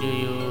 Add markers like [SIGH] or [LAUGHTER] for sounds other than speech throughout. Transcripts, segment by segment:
জয় রাধে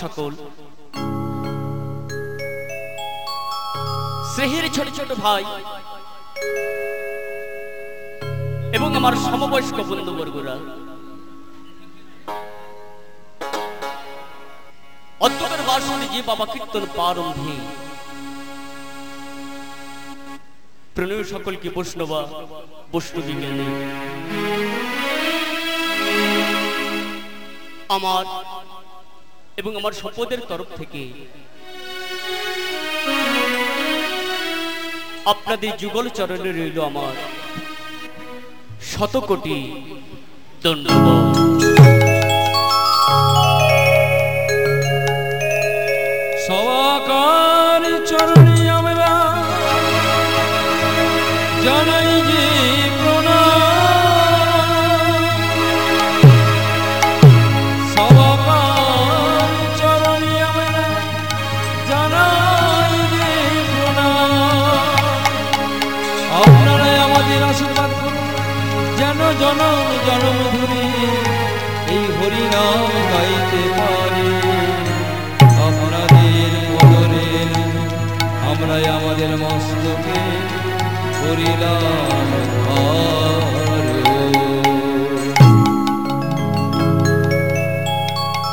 সকল। শ্রেহের ছোট ছোট ভাই এবং আমার সমবয়স্ক বন্ধুবর্গরা, অন্তরের বাসনে যে বাবা কীর্তন প্রারম্ভে প্রণয় সকলকে বৈষ্ণবা বৈষ্ণবী গেলে আমার এবং আমার সম্পদের তরফ থেকে। আপনাদের যুগল চরণে রইল আমার শত কোটি ধন্যবাদ। সবাকার চরণে আমরা জানা জনম জনম ধরে এই হরিনাম গাইতে পারি। আপনাদের মদরে আমরাই আমাদের মস্তকে করিলাম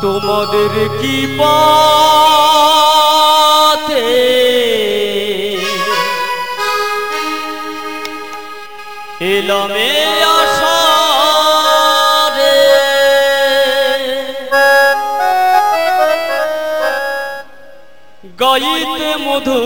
তোমাদের কি পাতে এলামে লয়িতে মধু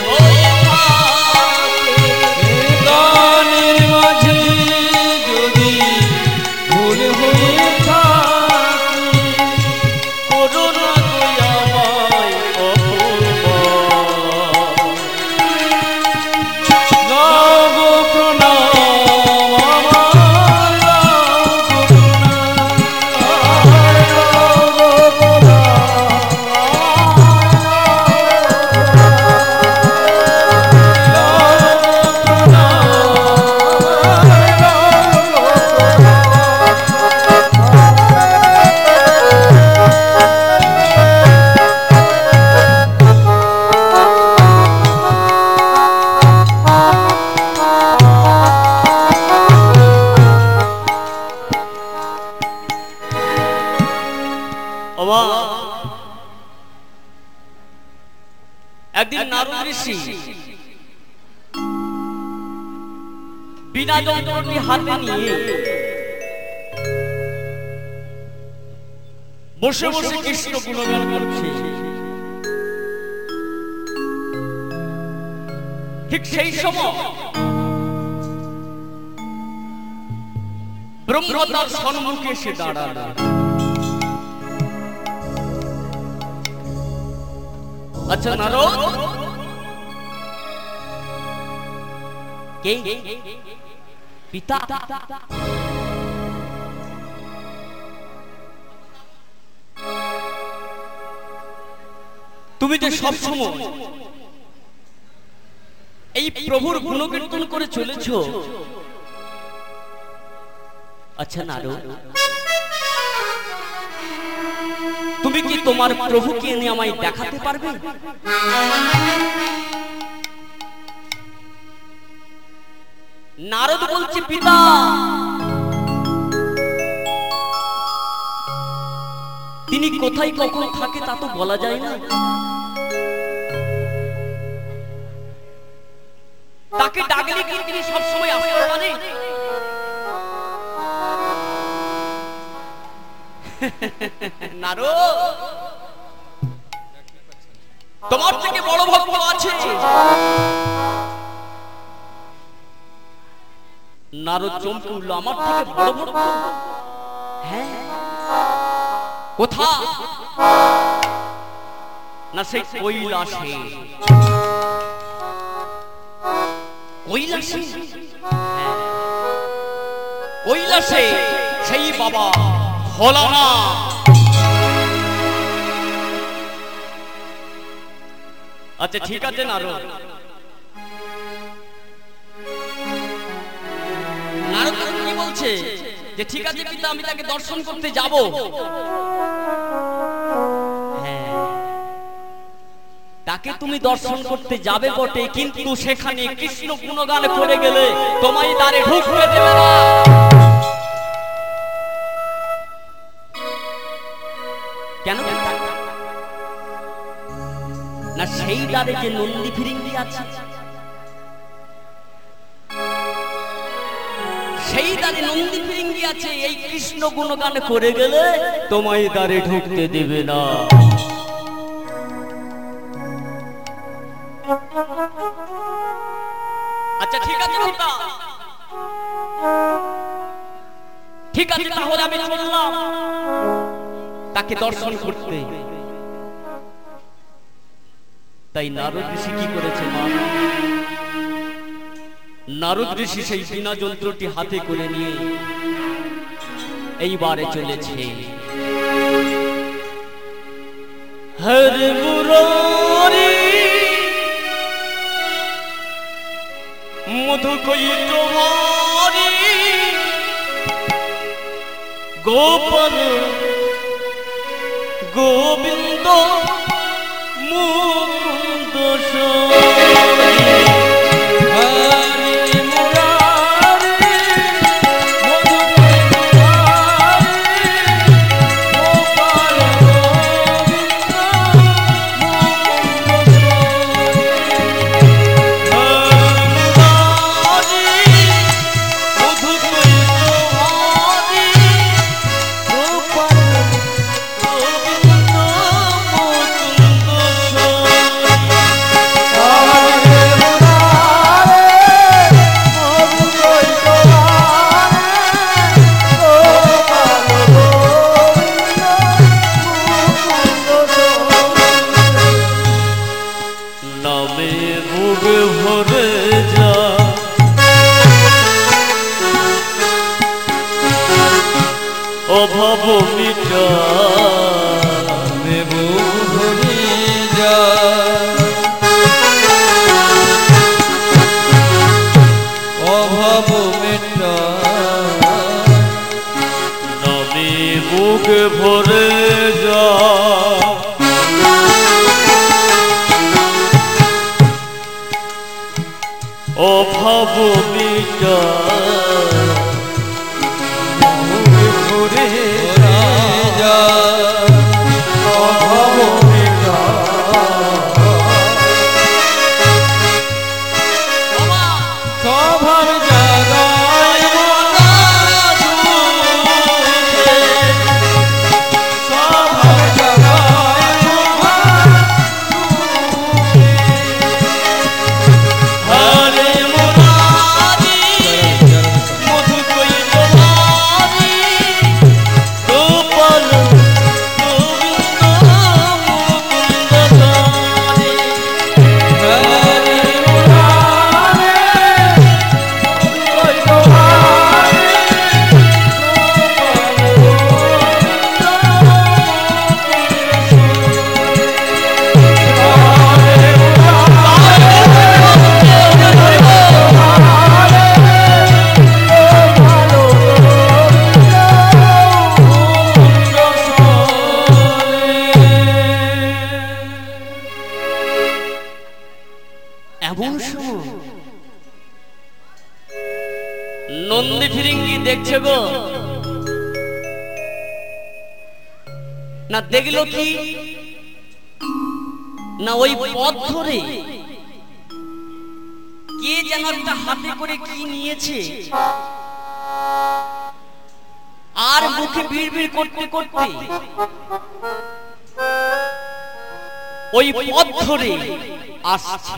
Oh. সময়। ব্রহ্ম তার সম্মুখে এসে দাঁড়াল। আচ্ছা নারদ। কে? পিতা। তুমি যে সব সময় এই প্রভুর গুণকীর্তন করে চলেছ? আচ্ছা নারদ। তুমি কি তোমার প্রভুকে এনে আমায় দেখাতে পারবে? নারদ বলছে, পিতা! তিনি কোথায় কখন থাকে তা তো বলা যায় না। তাকে ডাকলে কি তিনি সবসময় আসতে পারে নারদ! তোমার থেকে বড় ভক্ত আছে নারদ চমকে উঠল, আমার থেকে বড় ভক্ত? হ্যাঁ। কোথা না, সেই কৈলাসে। কৈলাসে। কৈলাসে সেই বাবা ভোলানা আচ্ছা ঠিক আছে নারদ নারদ কি বলছে যে ঠিক আছে পিতা আমি তাকে দর্শন করতে যাব। তাকে তুমি দর্শন করতে যাবে বটে, কিন্তু সেখানে কৃষ্ণ গুণগান করে গেলে তোমায় দ্বারে ঢুকতে দেবে না। কেন? না সেই দ্বারে যে নন্দী ফিরিঙ্গি আছে। সেই দ্বারে নন্দী ফিরিঙ্গি আছে, এই কৃষ্ণ গুণগান করে গেলে তোমায় দ্বারে ঢুকতে দেবে না। আচ্ছা ঠিক আছে পিতা ঠিক আছে তাহলে আমি চললাম তাকে দর্শন করতে। তাই নারদ ঋষি কি করেছে মা? নারদ ঋষি সেই বিনা যন্ত্রটি হাতে করে নিয়ে এইবারে চলেছে। হরে মুরারি মধু কৈট ভারি গোপাল গোবিন্দ মুকুন্দ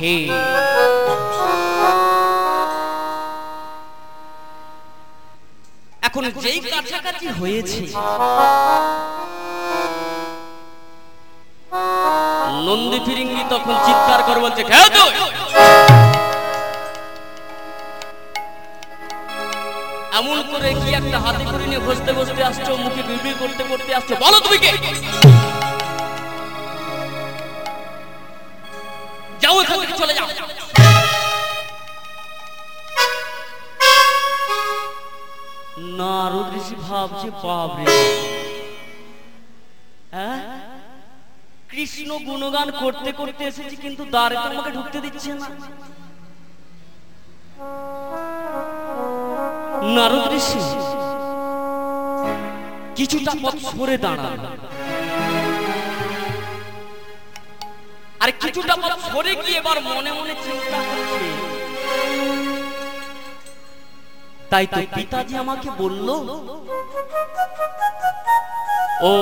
Hey. তাই তো পিতাজি আমাকে বলল ও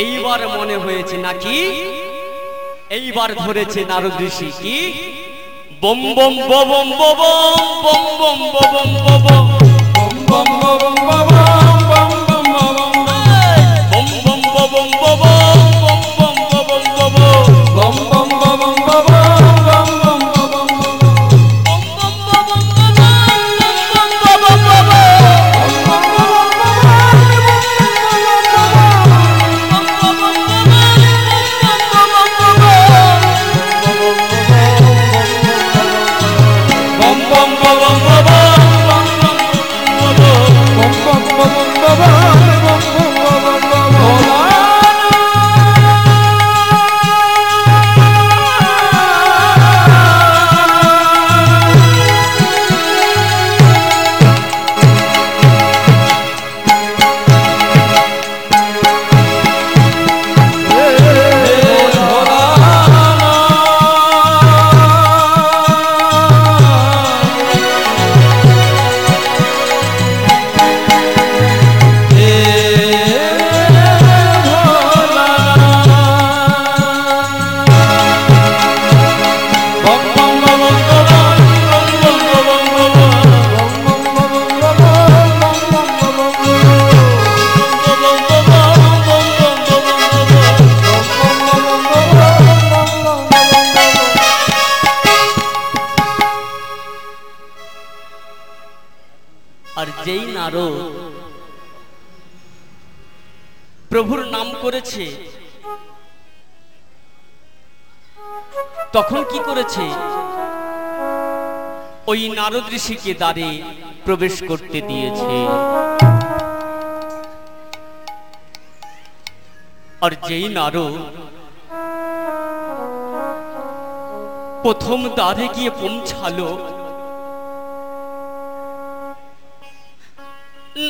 এইবার মনে হয়েছে নাকি এইবার ধরেছে নারদ ঋষি কি বম বম বম বম বম বম বম বম বম বম বম বম বম নারদ ঋষিকে দ্বারে প্রবেশ করতে দিয়েছে। আর যেই নারদ প্রথম দ্বারে গিয়ে পৌঁছালো,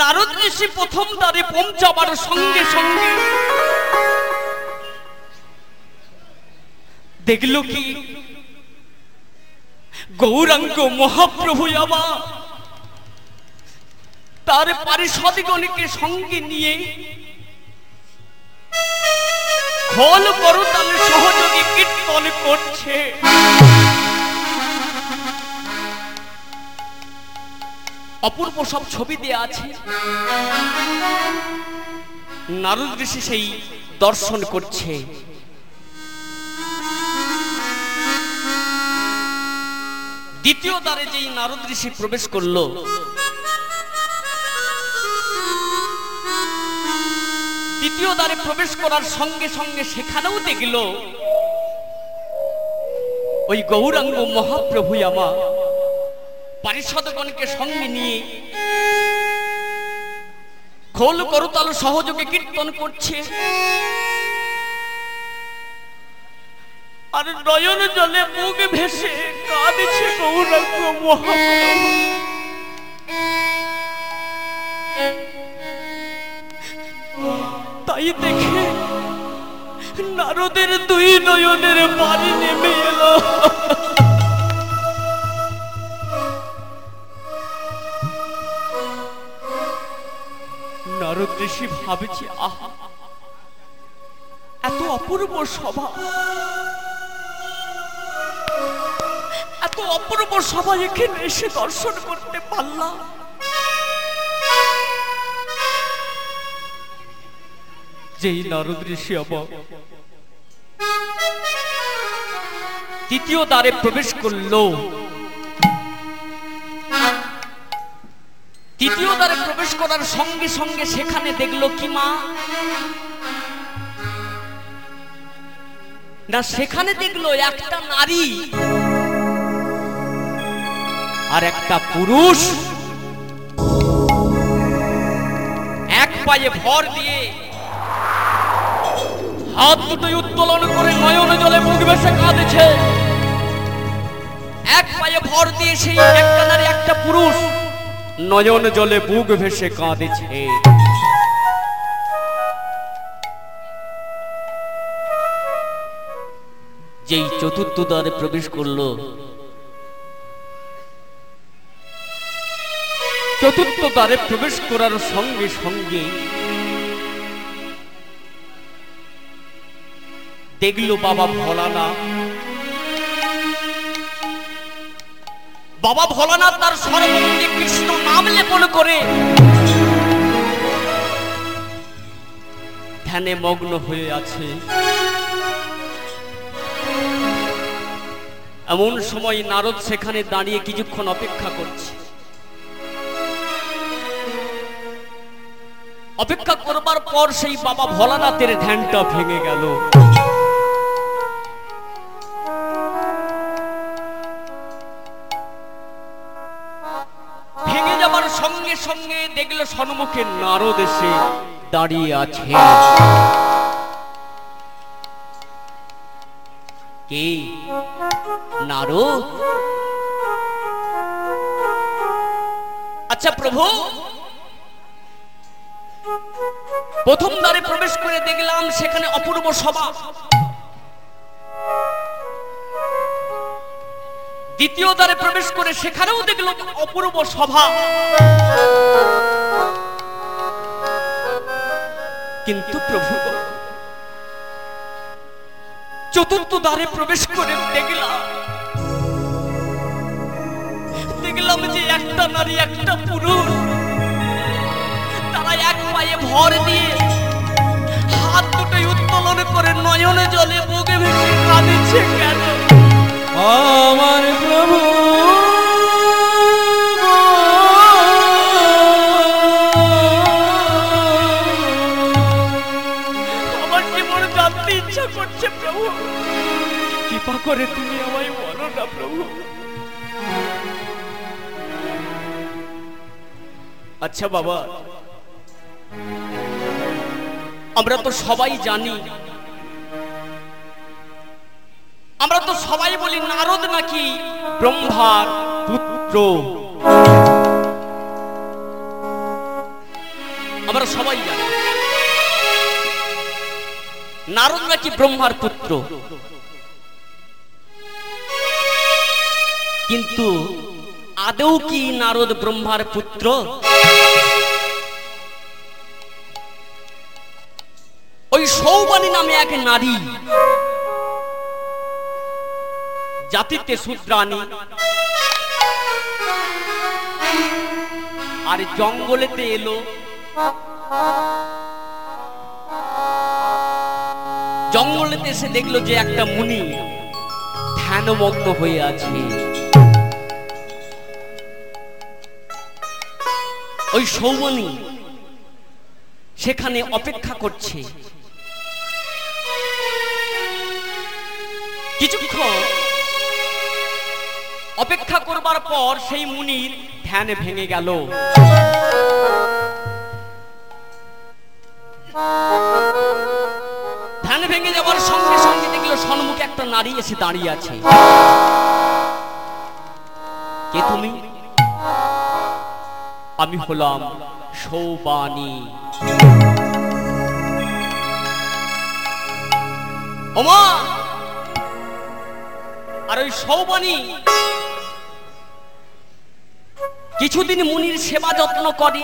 নারদ ঋষি প্রথম দ্বারে পৌঁছাবার সঙ্গে সঙ্গে দেখল কি গৌরাঙ্গ মহাপ্রভু আমার তার পারিষদগণকে সঙ্গে নিয়ে খোল করতাল সহযোগী কীর্তন করছে। অপূর্ব সব ছবি দেয়া আছে। নারদ ঋষি সেই দর্শন করছে। দ্বিতীয় দ্বারে যেই নারদ ঋষি প্রবেশ করল, দ্বিতীয় দ্বারে প্রবেশ করার সঙ্গে সঙ্গে সেখানেও দেখল, ওই গৌরাঙ্গ মহাপ্রভু আমার পারিষদগণকে সঙ্গে নিয়ে খোল করতাল সহযোগে কীর্তন করছে। আর নয়ন জলে মুখ ভেসে কাঁদছে গৌরাঙ্গ মহাপ্রভু। তাই দেখে নারদের দুই নয়নের পানি নেমে এলো। নারদ ঋষি ভাবছি, আহা, এত অপূর্ব সভা। অপূর্ব সভা এখানে এসে দর্শন করতে পারলাম। যেই নারদ ঋষি অব তৃতীয় দ্বারে প্রবেশ করল। তৃতীয় দ্বারে প্রবেশ করার সঙ্গে সঙ্গে সেখানে দেখল কি মা? না, সেখানে দেখল একটা নারী। আর একটা পুরুষ এক পায়ে ভর দিয়ে হাত দুটোই উত্তোলন করে নয়ন জলে মুখ বেসে কাঁদেছে। এক পায়ে ভর দিয়ে সেই একটা নারী একটা পুরুষ নয়ন জলে বুক ভেসে কাঁদেছে। যেই চতুর্থ দ্বারে প্রবেশ করল চতুর্থ দ্বারে প্রবেশ করার সঙ্গে সঙ্গে দেখল বাবা ভোলানা বাবা ভোলানাথ তার সর্বমন্দি কৃষ্ণ নাম লেপন করে। ধ্যানে মগ্ন হয়ে আছে। এমন সময় নারদ সেখানে দাঁড়িয়ে কিছুক্ষণ অপেক্ষা করছে। অপেক্ষা করবার পর সেই বাবা ভোলানাথের ধ্যানটা ভেঙে গেল। ভেঙে যাবার সঙ্গে সঙ্গে দেখল সন্মুখে নারদ এসে দাঁড়িয়ে আছে। কে? নারদ? আচ্ছা প্রভু প্রথম দ্বারে প্রবেশ করে দেখলাম সেখানে অপূর্ব সভা। দ্বিতীয় দ্বারে প্রবেশ করে সেখানেও দেখলাম অপূর্ব সভা। কিন্তু প্রভু, চতুর্থ দ্বারে প্রবেশ করে দেখলাম দেখলাম যে একটা নারী, একটা পুরুষ। তারা এক পায়ে ভর দিয়ে হাত দুটোই উত্তোলন করে নয়নে জলে বুকে ভেসে কাঁদিছে কেন? আমার প্রভু আমার জানতে ইচ্ছা করছে প্রভু। কৃপা করে তুমি আমায় বলো না প্রভু। আচ্ছা বাবা আমরা তো সবাই জানি। আমরা তো সবাই বলি নারদ নাকি ব্রহ্মার পুত্র। আমরা সবাই জানি। নারদ নাকি ব্রহ্মার পুত্র। কিন্তু আদৌ কি নারদ ব্রহ্মার পুত্র? ওই সৌবানী নামে এক নারী। জাতিতে শূদ্রানী আর জঙ্গলেতে এলো। জঙ্গলেতে এসে দেখল যে একটা মুনি ধ্যানমগ্ন হয়ে আছে। ওই সৌমনি সেখানে অপেক্ষা করছে। কিছুক্ষণ অপেক্ষা করবার পর সেই মুনির ধ্যান ভেঙে গেল। ধ্যান ভেঙে যাওয়ার সঙ্গে সঙ্গে দেখল সম্মুখে একটা নারী এসে দাঁড়িয়ে আছে। কে তুমি? আমি হলাম সৌবানী ওমা! ওই সৌবানী কিছুদিন মুনির সেবা যত্ন করে।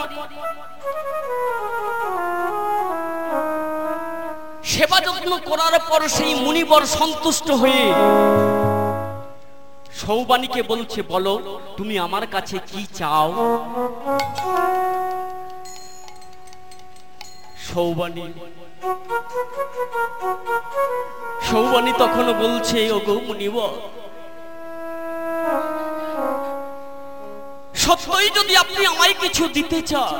সেবা যত্ন করার পর সেই মুনিবর সন্তুষ্ট হয়ে সৌবানীকে বলছে, বলো, তুমি আমার কাছে কি চাও? সৌবানী সৌবানী তখন বলছে, ওগো মুনিবর সত্যই যদি আপনি আমায় কিছু দিতে চান,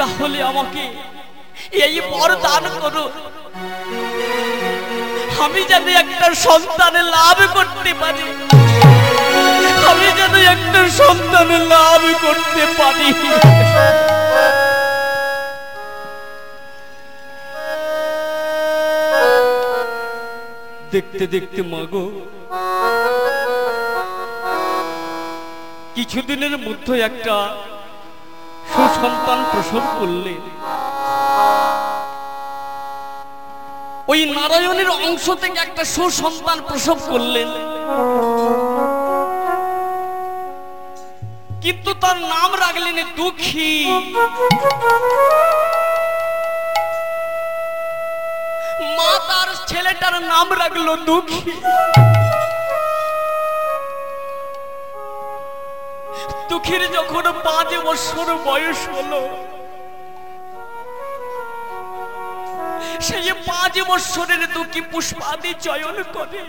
তাহলে আমাকে এই বর দান করুন। আমি যেন একটা সন্তানের লাভ করতে পারি। আমি যেন একটা সন্তানের লাভ করতে পারি। দেখতে দেখতে মাগো কিছুদিনের মধ্যে একটা সুসন্তান প্রসব করলেন ওই নারায়ণের অংশ থেকে একটা সুসন্তান প্রসব করলেন। কিন্তু তার নাম রাখলেন দুঃখী। মা তার ছেলেটার নাম রাখল দুঃখী। দুঃখীর যখন পাঁচ বছর বয়স হলো, সেই পাঁচ বছরের দুঃখী পুষ্পাদি চয়ন করে।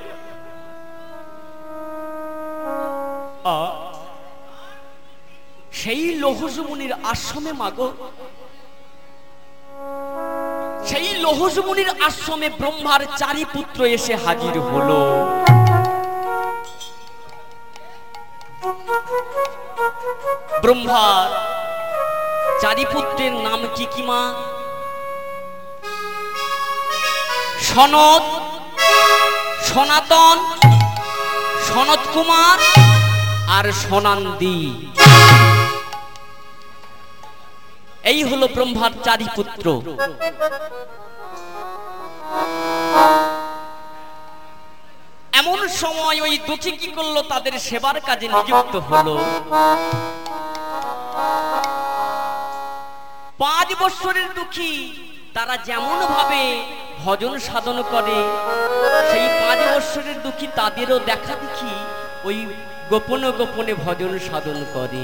সেই লৌহজমুনির আশ্রমে মাগো। সেই লৌহজমুনির আশ্রমে ব্রহ্মার চারি পুত্র এসে হাজির হলো। ব্রহ্মার চারি পুত্রের নাম কি কি মা? সনদ, সনাতন সনদ কুমার আর সনান্দি। এই হলো ব্রহ্মার চারি পুত্র এমন সময় ওই দুঃখী কি করল? তাদের সেবার কাজে নিযুক্ত হলো। পাঁচ বছরের দুঃখী, তারা যেমন ভাবে ভজন সাধন করে, সেই পাঁচ বছরের দুঃখী তাদেরও দেখা দেখি ওই গোপনে গোপনে ভজন সাধন করে।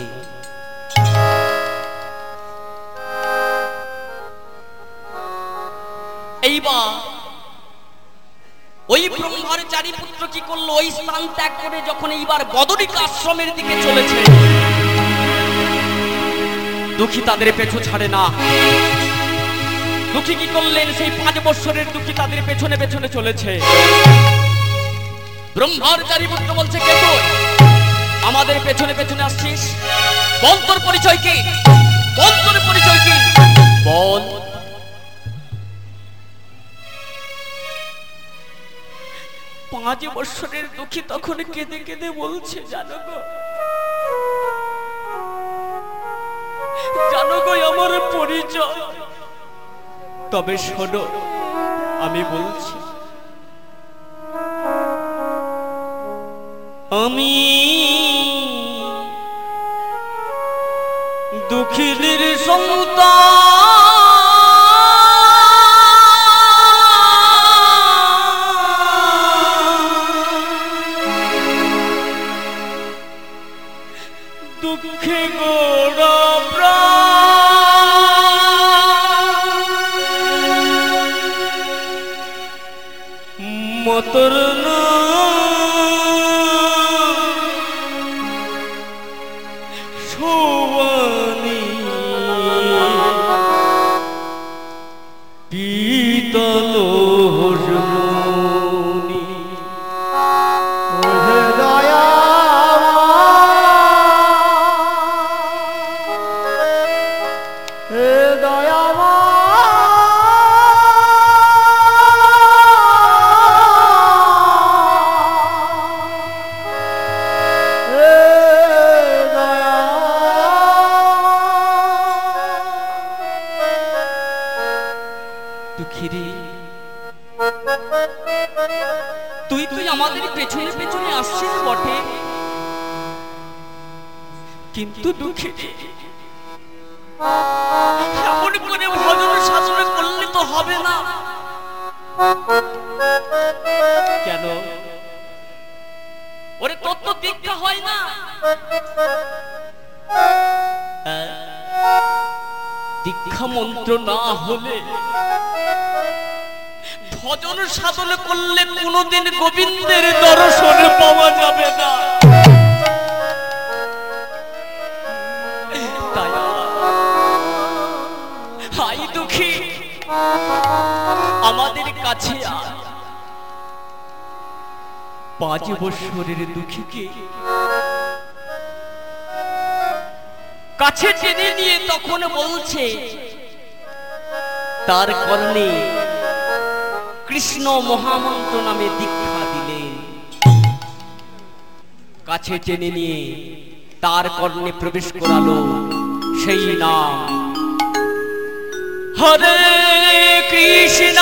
এইবার ওই ব্রহ্মার চারি পুত্র কি করল? ওই স্থান ত্যাগ করে যখন এইবার বদরিক আশ্রমের দিকে চলেছে, দুঃখী তাদের পেছু ছাড়ে না। দুঃখী কি করলেন? সেই পাঁচ বৎসরের দুঃখী তাদের পেছনে পেছনে চলেছে। ব্রহ্মার চারি পুত্র বলছে, কে তুই? আমাদের পেছনে পেছনে আসছিস? বল তোর পরিচয় কি? বল তোর পরিচয় কি? বল পাঁচ বছরের দুঃখী তখন কেঁদে কেঁদে বলছে, জানো গো জানো গো আমার পরিচয়। তবে শোনো, আমি বলছি, আমি দুঃখীদের সন্তান। টেনে নিয়ে তার কর্ণে প্রবেশ করালো সেই নাম। হরে কৃষ্ণ।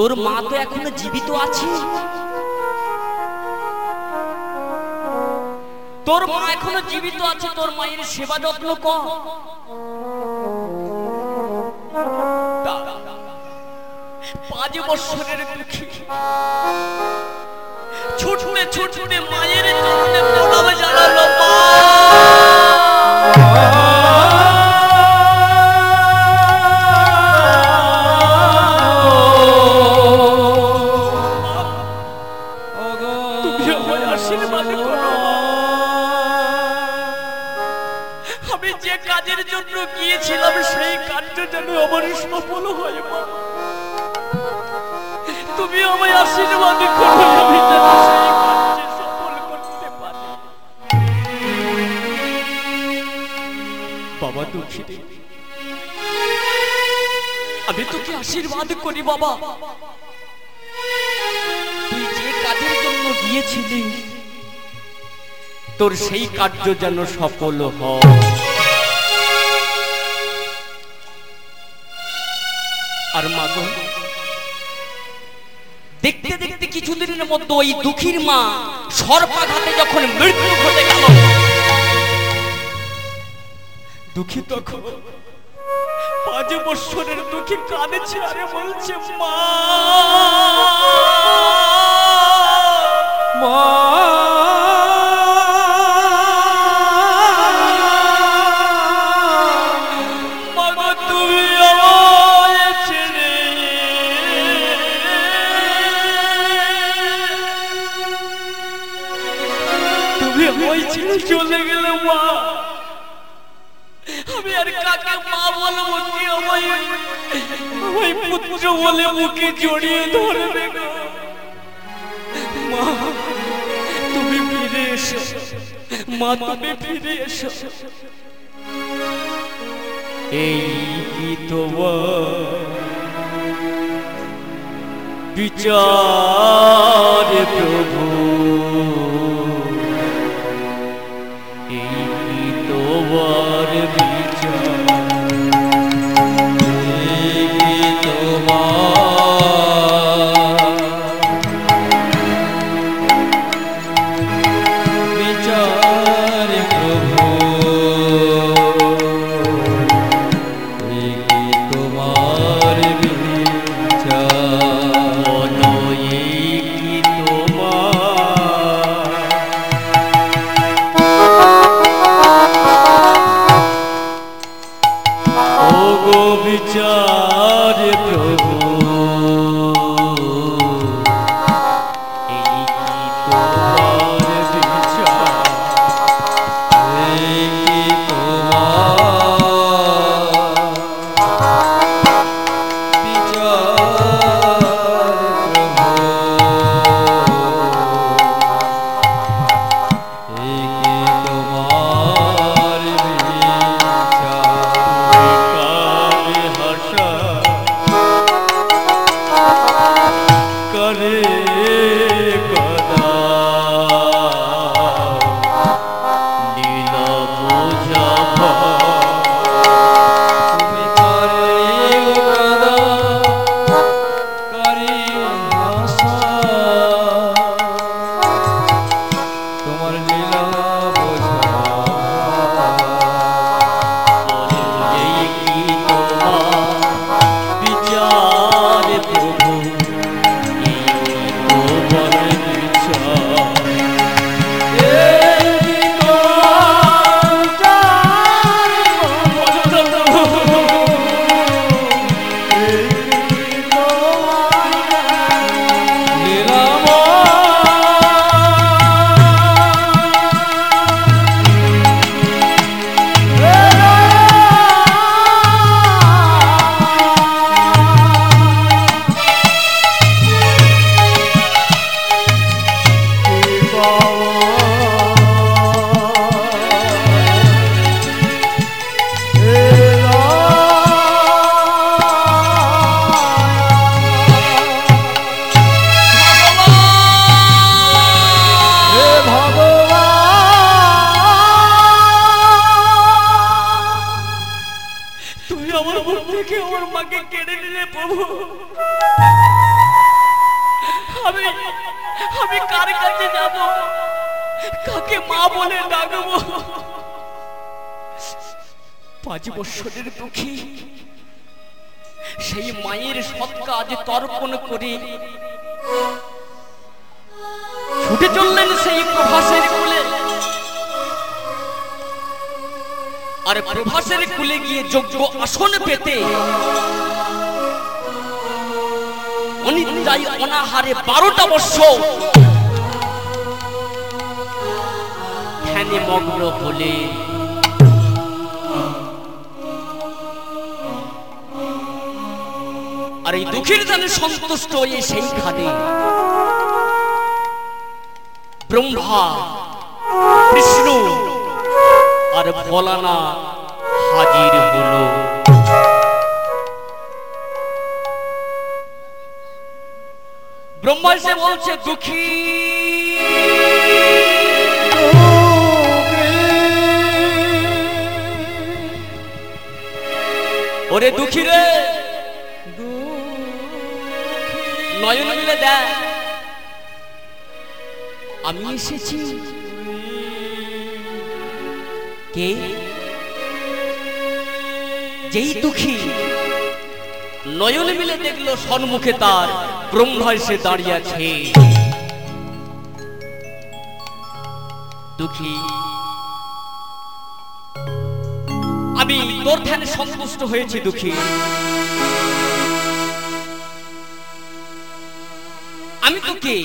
তোর মা তো এখনও জীবিত আছে? তোর মা এখনও জীবিত আছে, তোর মায়ের সেবা যত্ন তা- পাঁচ বছরের দুঃখী। মায়ের প্রণাম জানালো মা। আমার তুমি আমায় আশীর্বাদ করো, আমি বাবা দুঃখী আমি তোকে আশীর্বাদ করি, বাবা। তুই যে কাজের জন্য গিয়েছিলি, তোর সেই কার্য যেন সফল হয়। আর মাগো দেখতে দেখতে কিছুদিনের মধ্যে ওই দুঃখীর মা সর্পাঘাতে যখন মৃত্যু ঘটে গেল, দুঃখী তখন পাঁচ বছরের দুঃখী কাঁদেছে, আরে বলছে, মা মা পুত্র বলে মুখে জড়িয়ে ধরবে। মা, তুমি ফিরে এসো। মা, তুমি ফিরে এসো। এই কি বিচার প্রভু? সম্মুখে তার ব্রহ্মা এসে দাঁড়িয়ে আছে। দুঃখী, আমি তোর ধ্যানে সন্তুষ্ট হয়েছি, দুঃখী। আমি তোকে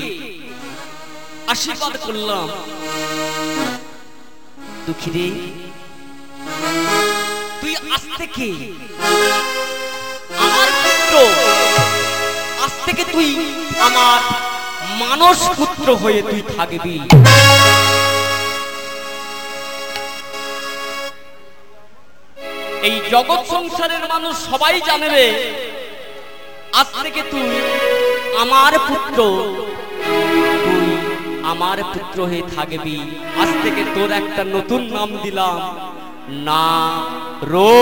আশীর্বাদ করলাম। দুঃখী রে আমার মানস পুত্র হয়ে তুই থাকবি। এই জগৎ সংসারের মানুষ সবাই জানে রে, আজ থেকে তুই আমার পুত্র, তুই আমার পুত্র হয়ে থাকবি। আজ থেকে তোর একটা নতুন নাম দিলাম, না রো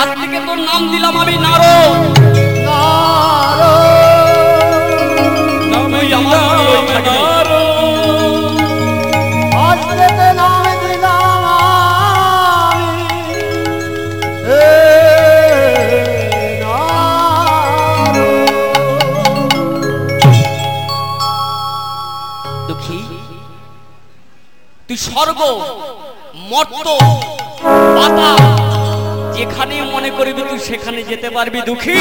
আজ থেকে তোর নাম দিলাম আমি না নারো স্বর্গ, মর্ত, পাতা যেখানে মনে করবি তুই সেখানে যেতে পারবি দুঃখী।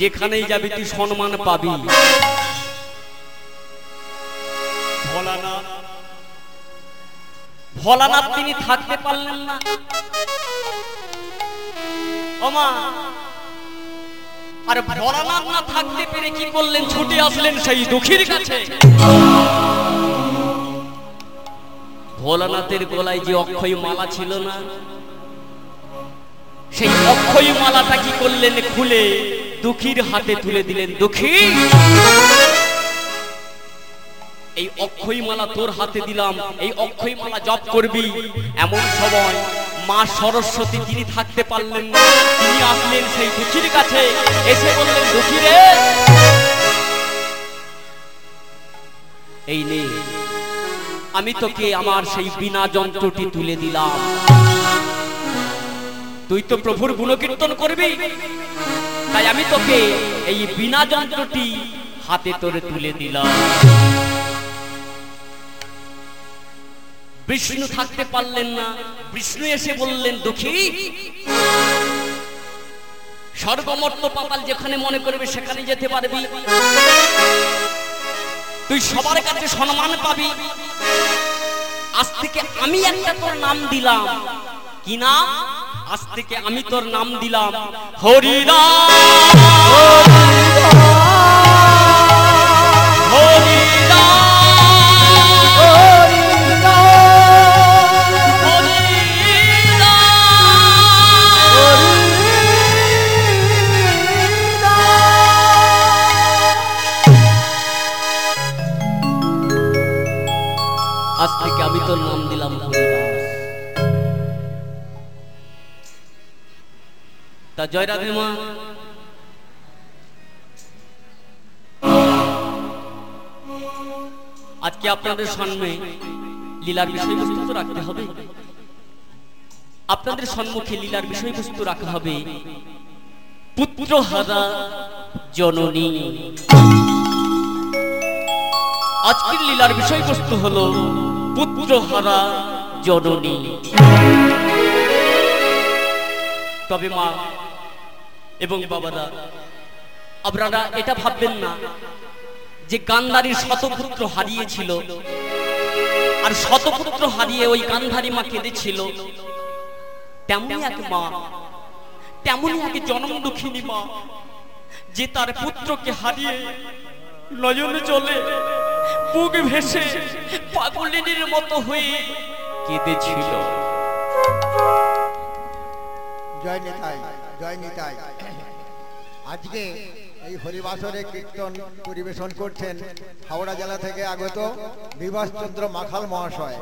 যেখানেই যাবি তুই সম্মান পাবি। ভোলানাথ তিনি থাকতে পারলেন না। ওমা, আর ভোলানাথ না থাকতে পেরে কি করলেন? ছুটে আসলেন সেই দুঃখীর কাছে। ভোলানাথের গলায় যে অক্ষয় মালা ছিল না, সেই অক্ষয় মালাটা কি করলেন খুলে দুঃখীর হাতে তুলে দিলেন, দুঃখী, এই অক্ষয় মালা তোর হাতে দিলাম, এই অক্ষয় মালা জপ করবি। এমন সময় মা সরস্বতী তিনি থাকতে পারলেন না, তিনি আসলেন সেই দুঃখীর কাছে, এসে বললেন, দুঃখী রে, এই নে আমি তোকে আমার সেই বিনা যন্ত্রটি তুলে দিলাম। তুই তো প্রভুর গুণকীর্তন করবি। তাই আমি তোকে এই বিনা যন্ত্রটি হাতে তোরে তুলে দিলাম। বিষ্ণু থাকতে পারলেন না। বিষ্ণু এসে বললেন, দুঃখী, স্বর্গমর্ত পাতাল যেখানে মনে করবে সেখানে যেতে পারবি। তুই সবার কাছে সম্মান পাবি। আজ থেকে আমি একটা তোর নাম দিলাম। কি নাম? আজ থেকে আমি তোর নাম দিলাম। হরিরাম তা জয় রাধে মা আজকে আপনাদের সামনে লীলার বিষয়বস্তু তো রাখতে হবে। আপনাদের সম্মুখে লীলার বিষয়বস্তু রাখা হবে পুত্র হারা জননী। আজকের লীলার বিষয়বস্তু হলো পুত্র হারা জননী। তবে মা এবং বাবারা, আপনারা এটা ভাববেন না যে গান্ধারীর শতপুত্র হারিয়েছিল। আর শতপুত্র হারিয়ে ওই গান্ধারী মা কেঁদেছিল। তেমনই এক মা, তেমনই এক জনম দুঃখিনী মা, যে তার পুত্রকে হারিয়ে নয়নে চলে বুক ভেসে পাগলিনীর মতো হয়ে কেঁদেছিল। জয় নিতাই জয় নিতাই আজকে এই হরিবাসরে কীর্তন পরিবেশন করছেন হাওড়া জেলা থেকে আগত বিভাসচন্দ্র মাখাল মহাশয়।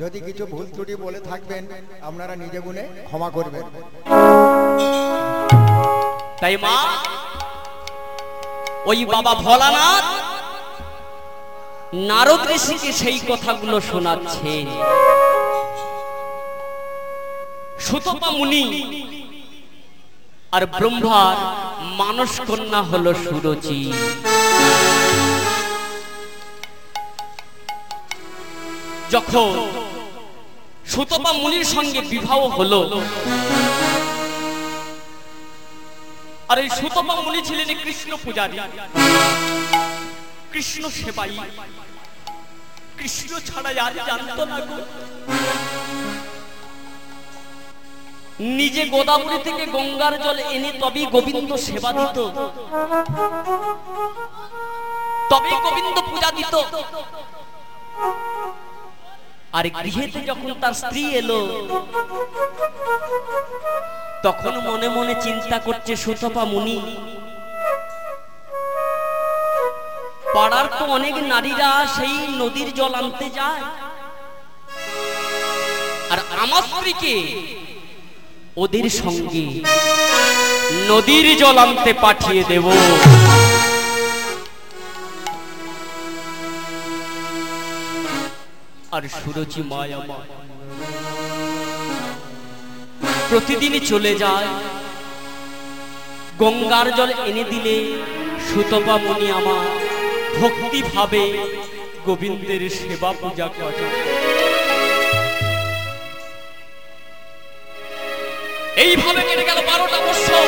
যদি কিছু ভুল ত্রুটি বলে থাকবেন, আপনারা নিজে গুণে ক্ষমা করবেন। তাই মা, ওই বাবা ভোলানাথ নারদ ঋষিকে সেই কথাগুলো শোনাচ্ছেন। সুতপা মুনি আর ব্রহ্মার মানস কন্যা হল সুরচি। যখন সুতপা মুনির সঙ্গে বিবাহ হলো, আর এই সুতপা মুনি ছিলেন কৃষ্ণ পূজারী। কৃষ্ণ সেবাই কৃষ্ণ ছাড়া আর জানতো না নিজে গোদাবরী থেকে গঙ্গার জল এনে তবেই গোবিন্দ সেবা দিত। তবেই গোবিন্দ পূজা দিত। আর গৃহেতে যখন তার স্ত্রী এলো, তখন মনে মনে চিন্তা করছে সুতপা মুনি, পাড়ার তো অনেক নারীরা সেই নদীর জল আনতে যায়। আর আমার স্ত্রীকে ওদের সঙ্গে নদীর জল আনতে পাঠিয়ে দেব। আর সুরজি মায়া মা প্রতিদিনই চলে যায়। গঙ্গার জল এনে দিলে সুতপা মনি আমার ভক্তি ভাবে গোবিন্দের সেবা পূজা করে। এইভাবে কেটে গেল বারোটা বছর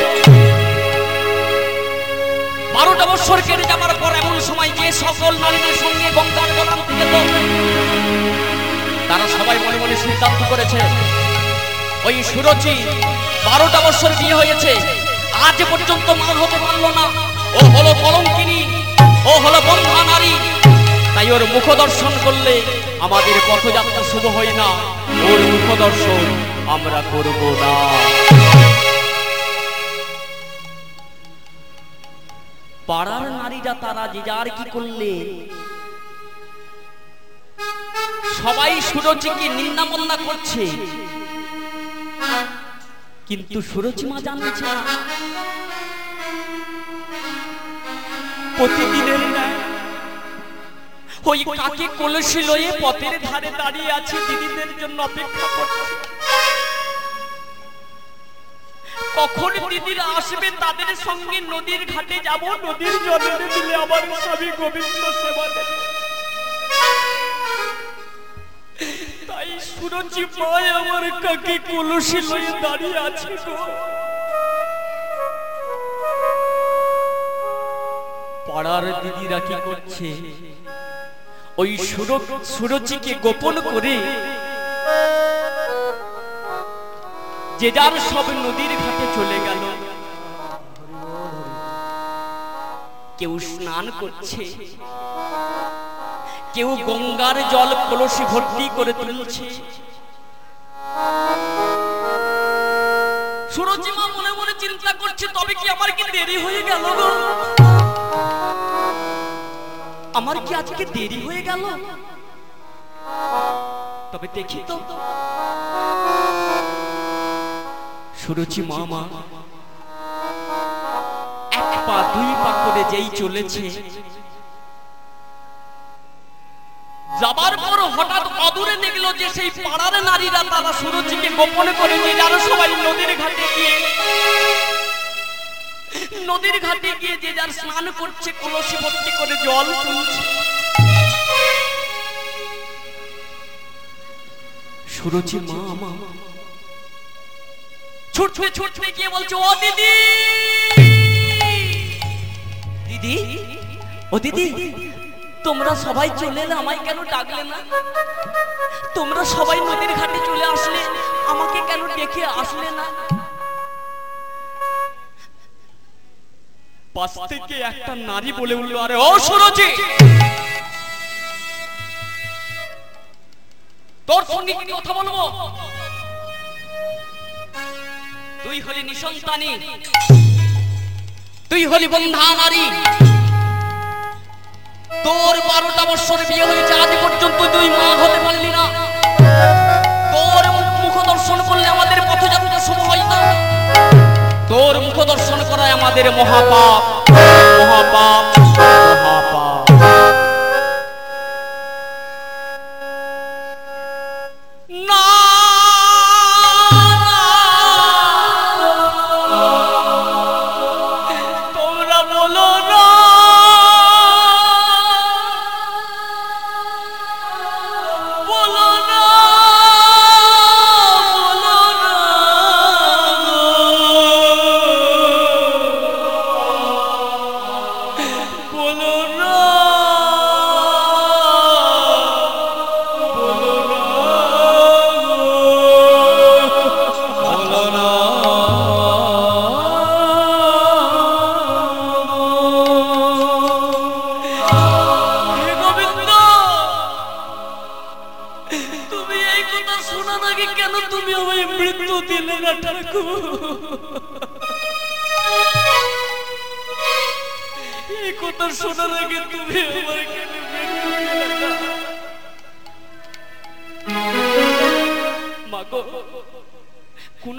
বারোটা বছর কেটে যাবার পর এমন সময় যে সকল নারীদের সঙ্গে গঙ্গার আনতে যেত তারা সবাই মনে মনে সিদ্ধান্ত করেছে, ওই সুরচি বারোটা বছর বিয়ে হয়েছে, আজ পর্যন্ত মা হতে পারল না। ও হলো কলঙ্কিনী, ও হলো বন্ধা নারী। তাই ওর মুখ দর্শন করলে আমাদের পথযাত্রা শুভ হয় না। ওর মুখ দর্শন আমরা করব না। পাড়ার নারীরা তারা যে যার কি করলেন সবাই সুরচিকে নিন্দা বন্দা করছে? কিন্তু সুরচিমা জানছে না। প্রতিদিনের ন্যায় ওই কাকে কলসি লয়ে পথের ধারে দাঁড়িয়ে আছে, দিদিদের জন্য অপেক্ষা করছে। কখন দিদিরা আসবে তাদের সঙ্গে নদীর ঘাটে যাব? নদীর জলে দিলে আমার স্বামী গোবিন্দ সেবা তাই সুরজি মায় আমার কাকে কলসি লয়ে দাঁড়িয়ে আছে গো। পাড়ার দিদিরা কি করছে? ওই সুরজিকে গোপন করে যে যার সব নদীর চলে গেল। কেউ স্নান করছে। কেউ গঙ্গার জল কলসি ভর্তি করে তুলছে। সুরজিমা মনে মনে চিন্তা করছে, তবে কি আমার কি দেরি হয়ে গেল আমার কি আজকে দেরি হয়ে গেল? তবে দেখি তো। সুরুচি মামা, এক পা দুই পা করে যেই চলেছে। যাবার পর হঠাৎ অদূরে দেখল যে সেই পাড়ার নারীরা তারা সুরজিকে গোপন করে নিয়ে যারা সবাই নদীর ঘাটে গিয়ে। নদীর ঘাটে গিয়ে যে যার স্নান করছে, কলসি ভর্তি করে জল তুলছে। সুরজি মা মা ছুটতে ছুটতে গিয়ে বলছে, ও দিদি! দিদি, ও দিদি, তোমরা সবাই চলে এলে আমায় কেন ডাকলে না? তোমরা সবাই নদীর ঘাটে চলে আসলে, আমাকে কেন ডেকে আসলে না? পাশ থেকে একটা নারী বলে উঠল, আরে, ও সুরজি তোর সঙ্গে কথা বলব? তুই হলি নিঃসন্তানী তুই হলি বন্ধা নারী। তোর বারোটা বছর বিয়ে হয়েছে, আজ পর্যন্ত তুই মা হতে পারলি না। তোর মুখ দর্শন করলে আমাদের পথযাত্রা শুভ হয় না। তোর মুখ দর্শন করায় আমাদের মহাপাপ মহাপাপ মহাপাপ।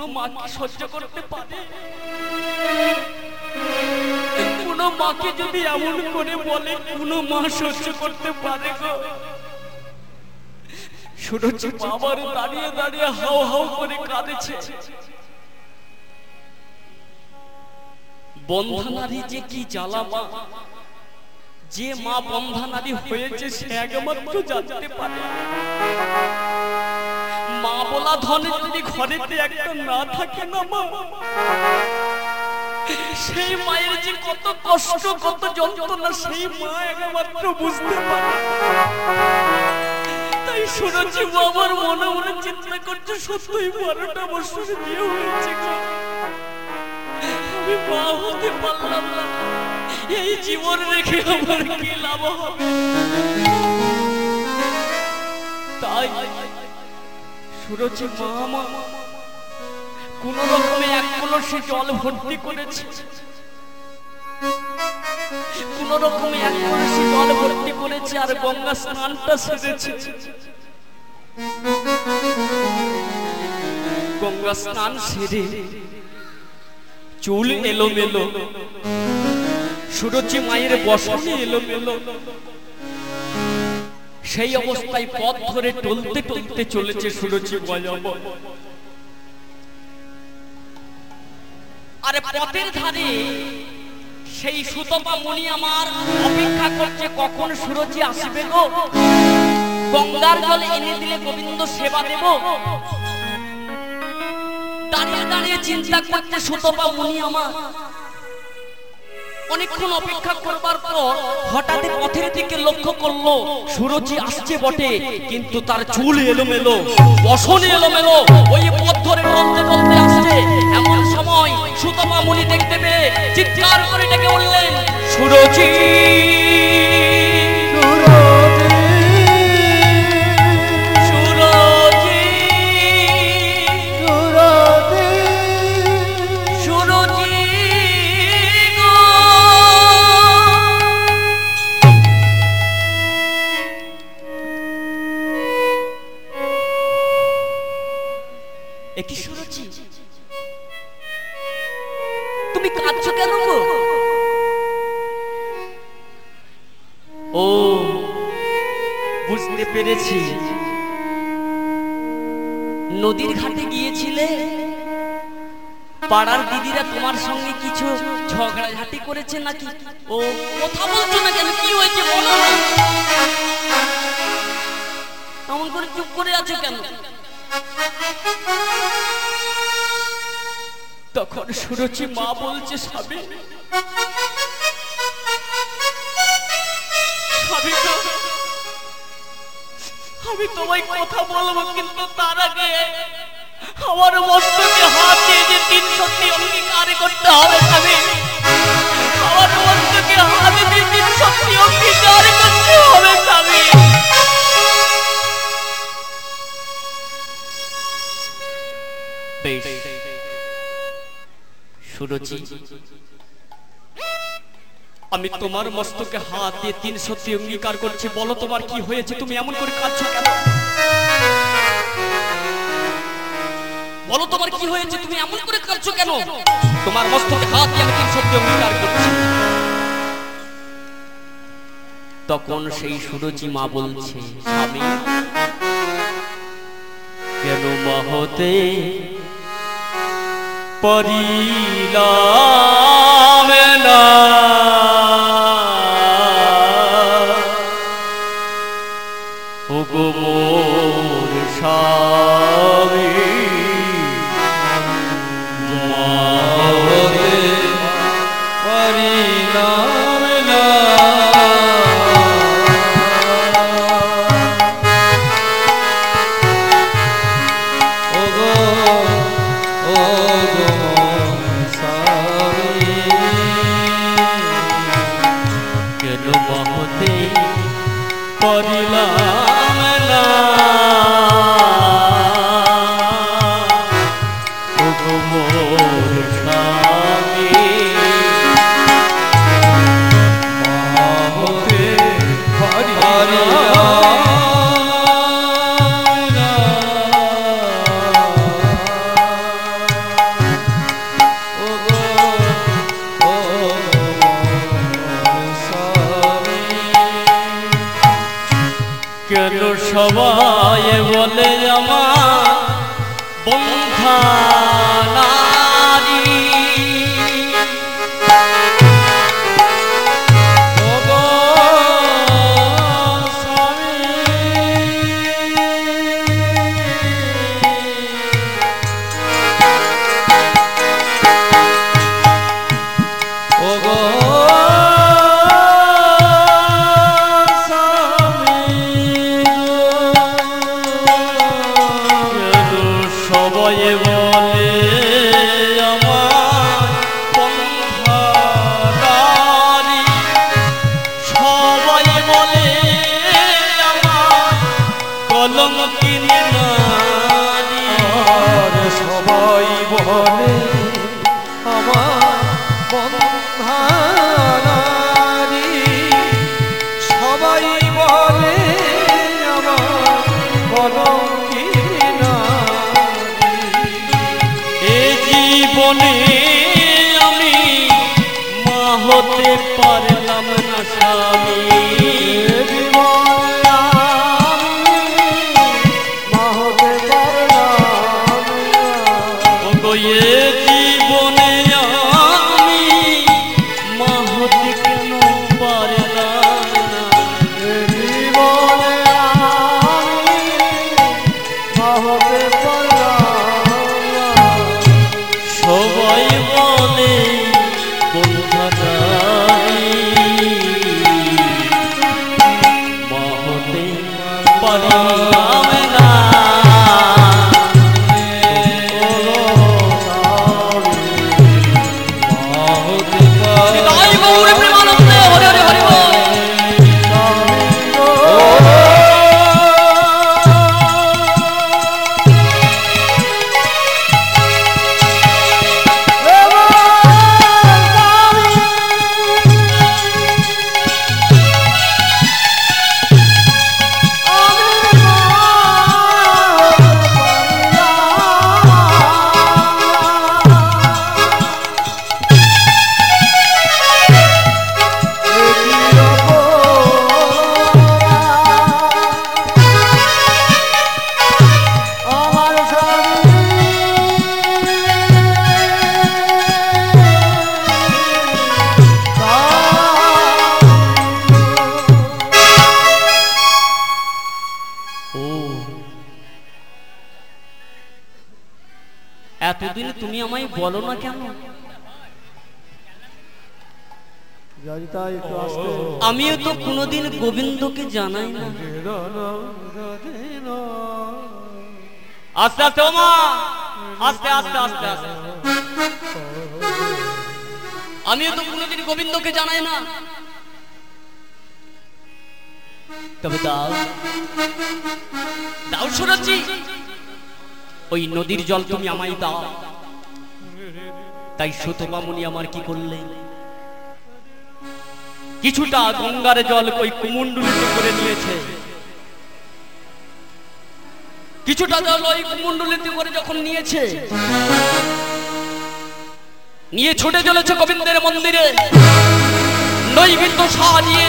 কোন মা কি সহ্য করতে পারে। কোন মাকে যদি এমন করে বলে, কোন মা সহ্য করতে পারে গো। বাবার দাঁড়িয়ে দাঁড়িয়ে হাও হাও করে কাঁদেছে। যে কি জ্বালা মা। যে মা বন্ধা নারী হয়েছে সে একমাত্র জানতে পারে। মা বলা ধনে যদি ঘরেতে একটা না থাকে না মা, সেই মায়ের যে কত কষ্ট, কত যন্ত্রণা, সেই মা একমাত্র বুঝতে পারে। তাই শুনেছি বাবার মনে মনে চিন্তা করছে, সত্যই বারোটা বছর বিয়ে হয়েছে। আমি মা হতে পারলাম না। এই জীবন রেখে আমার কি লাভ হবে? তাই সুরজি মা মা কোন রকমে এক কলসে জল ভর্তি করেছে। কোনো রকমে এক কলসি জল ভর্তি করেছে আর গঙ্গা স্নানটা সেরেছে। গঙ্গা স্নান সেরে চুল এলো মেলো সুরচি মায়ের বসনে এলো মেলো সেই অবস্থায় পথ ধরে টলতে টলতে চলেছে বজাব আরে পথের ধারে সেই সুতপা মণি আমার অপেক্ষা করছে, কখন সুরচি আসবে গো? গঙ্গার জল এনে দিলে গোবিন্দ সেবা দেব। দাঁড়িয়ে দাঁড়িয়ে চিন্তা করছে সুতপা মণি আমার। অনেকক্ষণ অপেক্ষা করবার পর হঠাৎ পথের দিকে লক্ষ্য করল, সুরজি আসছে বটে, কিন্তু তার চুল এলোমেলো, বসনে এলোমেলো, ওই পথ ধরে টলতে টলতে আসছে। এমন সময় সুতমা মুনি দেখতে পেয়ে চিৎকার করে ডেকে সুরজি সুরজি! পাড়ার দিদিরা তোমার সঙ্গে কিছু ঝগড়াঝাটি করেছে নাকি? ও কথা বলছো না কেন? কি হয়েছে এমন করে চুপ করে আছো কেন? তখন সুরচি মা বলছে, স্বামী আমি তোমায় কথা বলব কিন্তু তার আগে আমার মস্তকে হাত দিয়ে যে তিন সত্যি অঙ্গীকার করতে হবে স্বামী আমার মস্তকে হাত দিয়ে তিন সত্যি অঙ্গীকার করতে হবে বেশ সুরচি আমি তোমার মস্তকে হাত দিয়ে তিন সত্যি অঙ্গীকার করছি। বলো তোমার কি হয়েছে? তুমি এমন করে কাঁদছো কেন? বলো তোমার কি হয়েছে? তুমি এমন করে কাঁদছো কেন? তোমার মস্তকে হাত দিয়ে আমি সত্যি অঙ্গীকার করছি। তখন সেই সুরজি মা বলছে, স্বামী, কেন মহতে পরিলাম না? পারলাম নদীর জল তুমি আমায় দাও। তাই সুতমামুনি আমার কি করলে? কিছুটা গঙ্গার জল ওই কুমুন্ডুলিতে করে নিয়েছে কিছুটা জল ওই কুমুন্ডুলিতে করে যখন নিয়েছে, নিয়ে ছুটে চলেছে গোবিন্দের মন্দিরে। নৈবিদ্য সাজিয়ে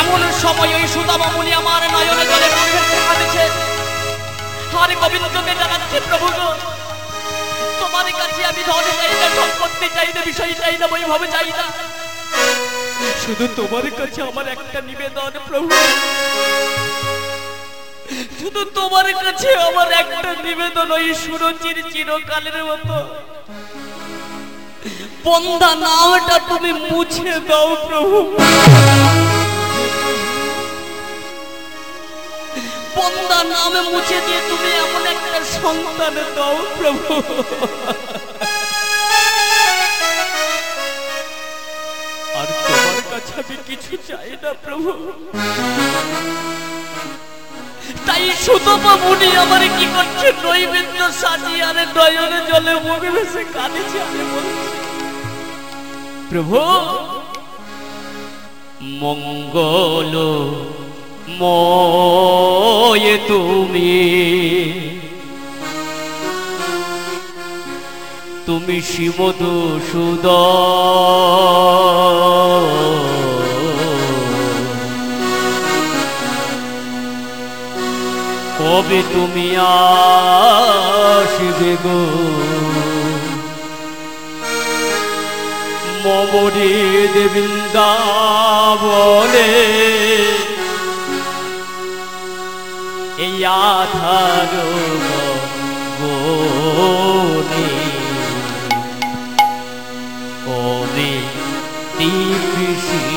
এমন সময় ওই সুদামামুনি আমার নয়নে জলে মুখে দেখা আর গোবিন্দকে জানাচ্ছে প্রভু তোমার কাছে আমি ধন চাই না সম্পত্তি চাই না, বিষয় চাই না, বৈভব চাই না। শুধু তোমার কাছে আমার একটা নিবেদন প্রভু। শুধু তোমার কাছে আমার একটা নিবেদন ওই সুরচির চিরকালের মতো। বন্ধা নামটা তুমি মুছে দাও প্রভু। বন্দা নামে মুছে দিয়ে তুমি এমন একটা সন্তান দাও, প্রভু। আর তোমার কাছে আমি কিছু চাই না, প্রভু। তাই সুতপা মুনি আমার কি করছে? নৈবেদ্য সাজিয়ে আরে নয়নে জলে মুখে ভেসে কাঁদেছে, আমি বলছি, প্রভু, মঙ্গল ময়ে তুমি। তুমি শিবদু সুদ কবে তুমি আসবে গো? মমরি বৃন্দাবনে এই याधारो गोरी ओरी दीपिशी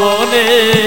জীবনে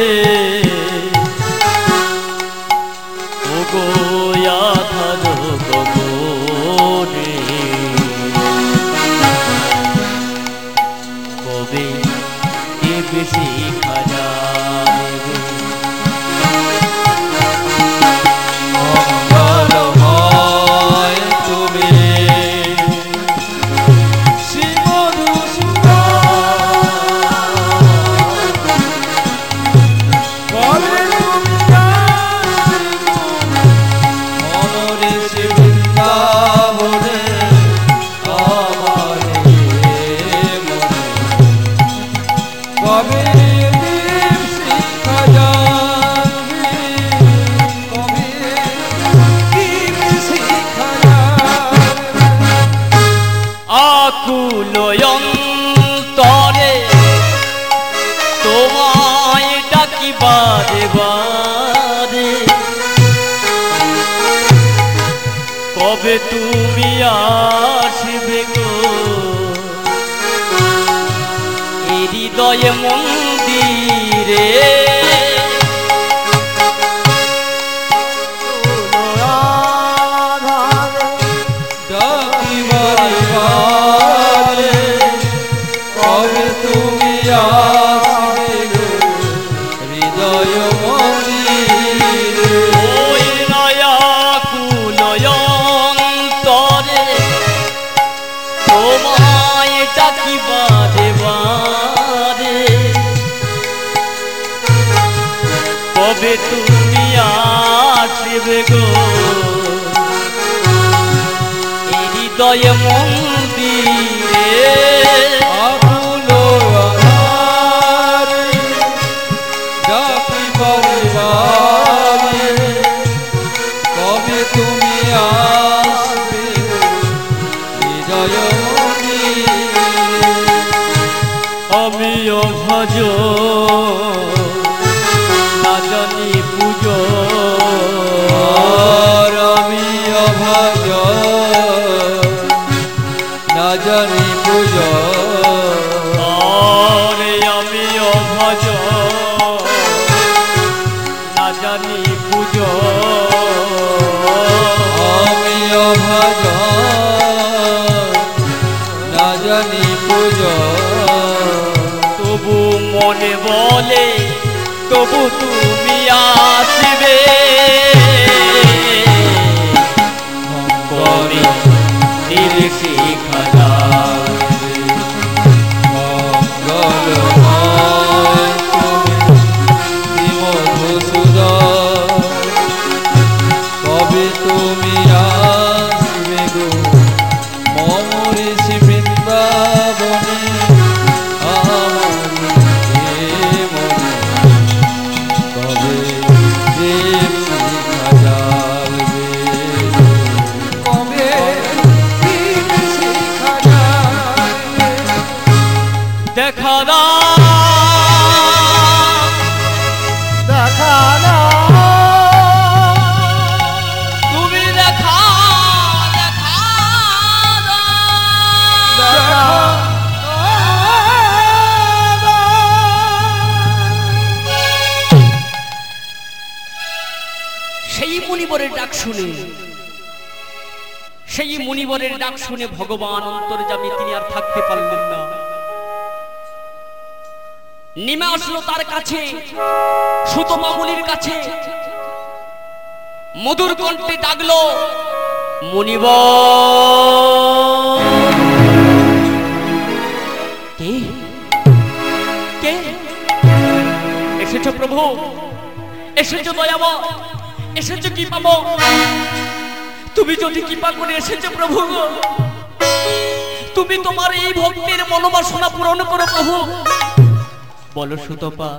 বলো সুতপা,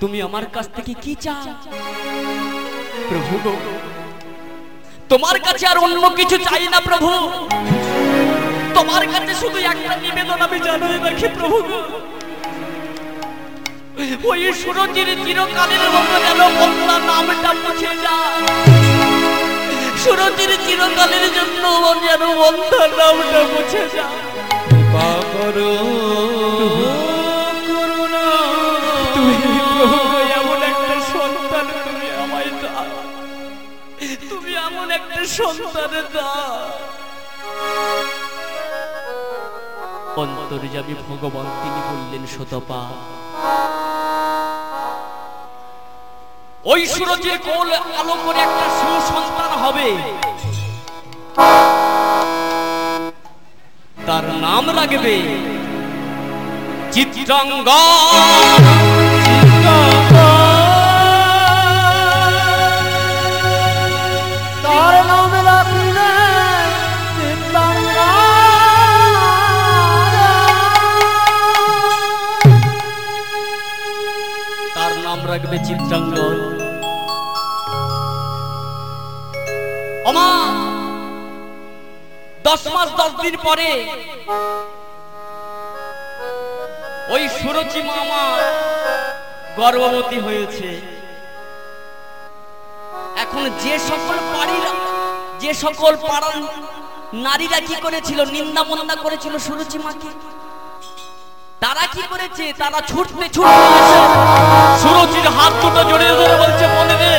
তুমি আমার কাছ থেকে কি চাও? প্রভু গো, তোমার কাছে আর অন্য কিছু চাই না প্রভু। তোমার কাছে শুধু একটা নিবেদন আমি জানিয়ে রাখি প্রভু। গো ওই সুরজির চিরকালের মতো যেন বন্যা নামটা মুছে যায়। সুরজির চিরকালের জন্য যেন বন্যা নামটা মুছে যায়। বাবা একটা সন্তান অন্তর্যামী ভগবান, তিনি বললেন, সতপা। ওই সুরজের কোল আলো করে একটা সুসন্তান হবে। তার নাম রাখবে চিত্রাঙ্গন। চিত্রাঙ্গন। অমা দশ মাস দশ দিন পরে ওই সুরচি মামা গর্ভবতী হয়েছে। এখন যে সকল বাড়ির যে সকল পাড়ার নারীরা কি করেছিল, নিন্দা মন্দা করেছিল সুরচি মাকে? তারা কি করেছে? তারা ছুটতে ছুটতে সুরজির হাত দুটো জড়িয়ে ধরে বলছে মনে রে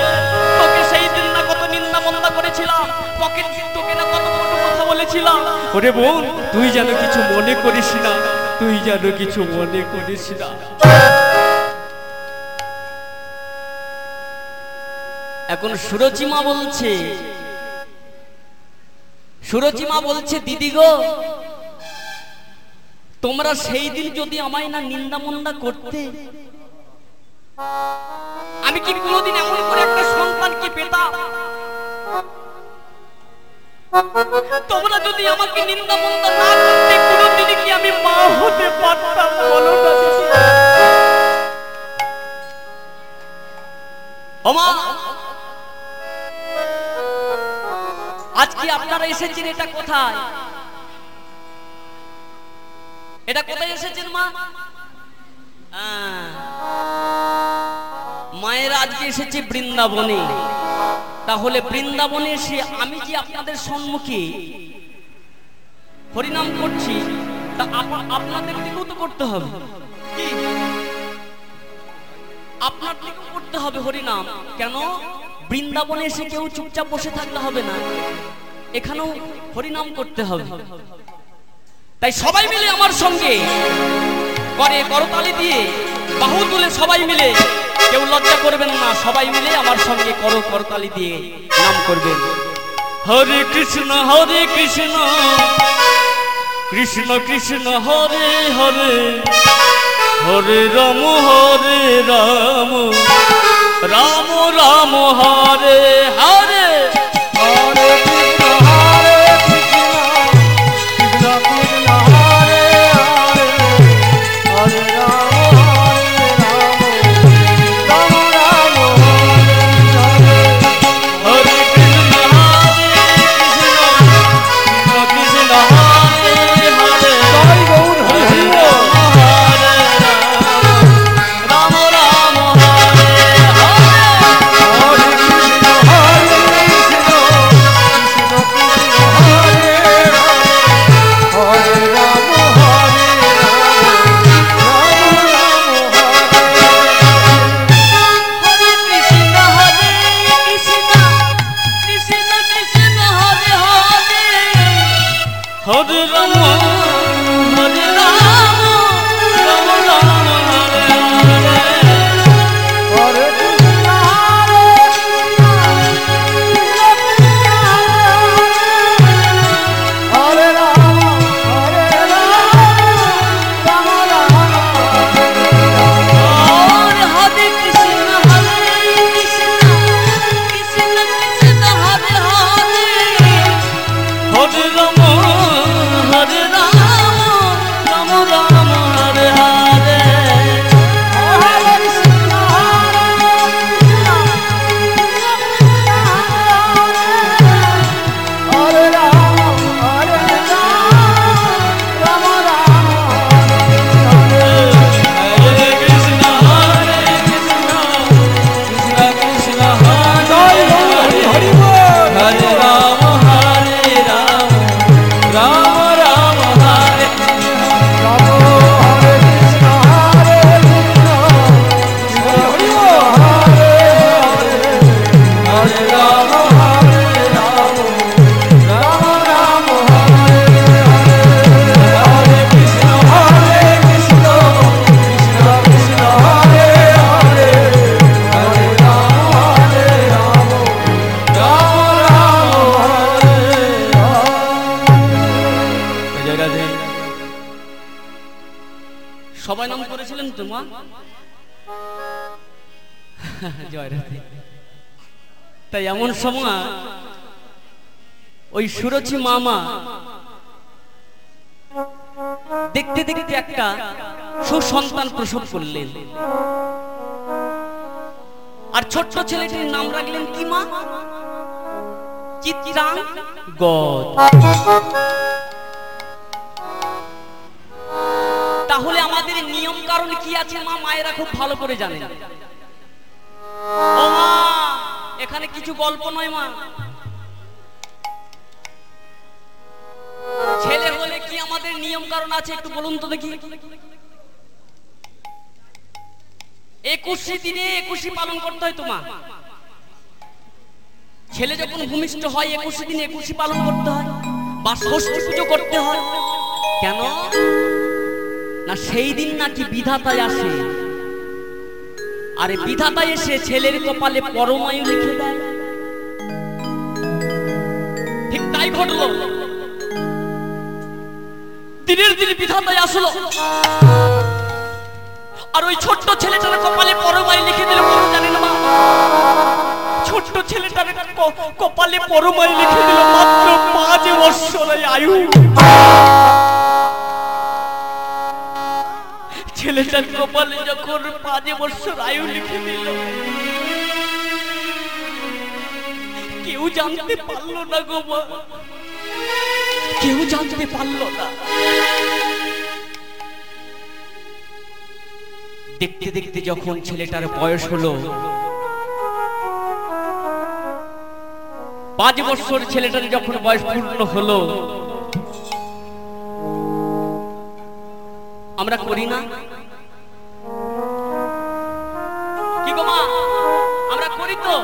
তোকে সেই দিন না কত নিন্দা মন্দা করেছিলাম পকেট তোকে না কত কত কথা বলেছিলাম। ওরে বোন, তুই যেন কিছু মনে করিস না, তুই যেন কিছু মনে করিস না। এখন সুরজিমা বলছে সুরজিমা বলছে, দিদি গো তোমরা সেই দিন যদি আমায় না নিন্দা মন্দা করতে, আমি কি কোনোদিন এমন করে একটা সন্তানকে পেতাম? তোমরা যদি আমাকে নিন্দা মন্দা না করতে, কোনোদিনই কি আমি মা হতে পারতাম? বলো না আজকে আপনারা এসেছেন এটা কোথায়? এটা কোথায় এসেছেন মা? মায়ের আজকে এসেছে বৃন্দাবনে। তাহলে বৃন্দাবনে এসে আমি যে আপনাদের সম্মুখে হরিনাম করছি? তা আপ- আপনাদের দিকেও তো করতে হবে। আপনার দিকেও করতে হবে হরিনাম। কেন? বৃন্দাবনে এসে কেউ চুপচাপ বসে থাকলে হবে না। এখানেও হরিনাম করতে হবে। তাই সবাই মিলে আমার সঙ্গে করে করতালি দিয়ে বাহু তুলে সবাই মিলে, কেউ লজ্জা করবেন না, সবাই মিলে আমার সঙ্গে করো করতালি দিয়ে নাম করবেন। হরে কৃষ্ণ হরে কৃষ্ণ কৃষ্ণ কৃষ্ণ, হরে হরে হরে রাম হরে রাম রাম রাম, হরে হরে। [LAUGHS] জয় রাধে। তাই এমন সময় ওই সুরচি মামা দেখতে দেখতে একটা সুসন্তান প্রসব করলেন। আর ছোট্ট ছেলেটির নাম রাখলেন কি মা? চিত্রাং তাহলে আমাদের নিয়ম কারণ কি আছে? মা, মায়েরা খুব ভালো করে মা, এখানে কিছু গল্প নয় মা। ছেলে হলে কি আমাদের নিয়ম কারণ আছে? একটু বলুন তো দেখি। একুশে দিনে একুশে পালন করতে হয় তোমার ছেলে যখন ভূমিষ্ঠ হয়, একুশে দিনে একুশে পালন করতে হয়। বা ষষ্ঠী পুজো করতে হয়। কেন? না সেই দিন নাকি বিধাতায় আসে। আরে বিধাতায় এসে ছেলের কপালে পরমায়ু লিখে দেয়। ঠিক তাই ঘটলো। দিনের দিন বিধাতায় আসলো। আর ওই ছোট্ট ছেলেটার কপালে পরমায়ু লিখে দিল কোনো জানেন মা। ছোট্ট ছেলেটার কপালে পরমায়ু লিখে দিল মাত্র পাঁচ বৎসরের আয়ু। ছেলেটার কপালে যখন পাঁচ বছর আয়ু লিখে দিল, কেউ জানতে পারল না গো কেউ জানতে পারল না। দেখতে দেখতে যখন ছেলেটার বয়স হলো, পাঁচ বছর ছেলেটার যখন বয়স পূর্ণ হলো, আমরা করি না? গো আমরা করি তো।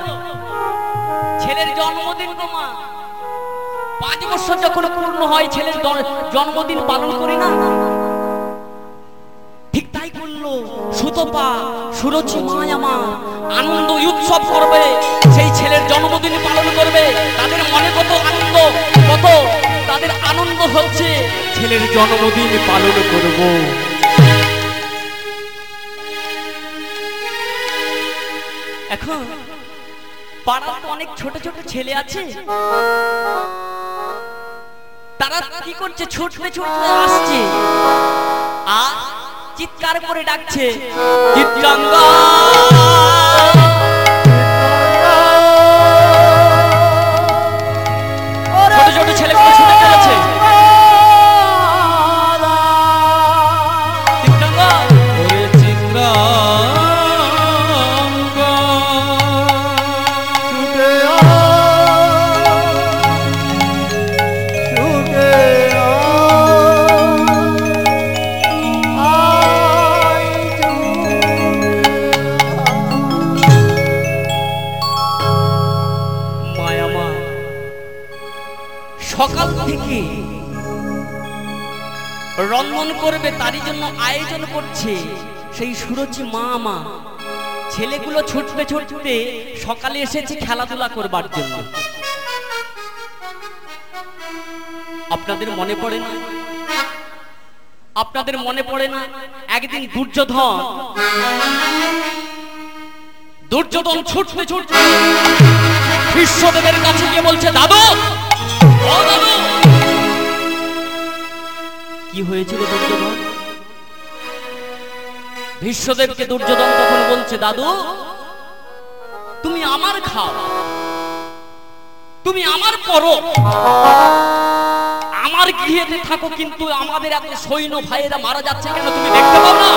ছেলের জন্মদিন গো পাঁচ বছর যখন পূর্ণ হয়, ছেলের জন্মদিন পালন করি না? ঠিক তাই করল। সুতপা, সুরচি মায়ামা আনন্দ, উৎসব করবে। সেই ছেলের জন্মদিন পালন করবে। তাদের মনে কত আনন্দ, কত তাদের আনন্দ হচ্ছে। ছেলের জন্মদিন পালন করব। এখন পাড়ার তো অনেক ছোট ছোট ছেলে আছে। তারা কি করছে? ছুটতে ছুটতে আসছে। আর চিৎকার করে ডাকছে, চিত্রাঙ্গা! রন্ধন করবে, তারই জন্য আয়োজন করছে। সেই সুরজি মা মা ছেলেগুলো ছুটতে ছুটতে সকালে এসেছে খেলাধুলা করবার জন্য। আপনাদের মনে পড়ে না? আপনাদের মনে পড়ে না? একদিন দুর্যোধন দুর্যোধন ছুটতে ছুটতে বিশ্বদেবের কাছে গিয়ে বলছে, দাদু, ও দাদু কি হয়েছিল দুর্যোধন? বিশ্বদেবকে দুর্যোধন তখন বলছে, দাদু, তুমি আমার খাও। তুমি আমার করো। আমার গৃহেতে থাকো, কিন্তু আমাদের এত সৈন্য ভাইয়েরা মারা যাচ্ছে কেন তুমি দেখতে পাও না?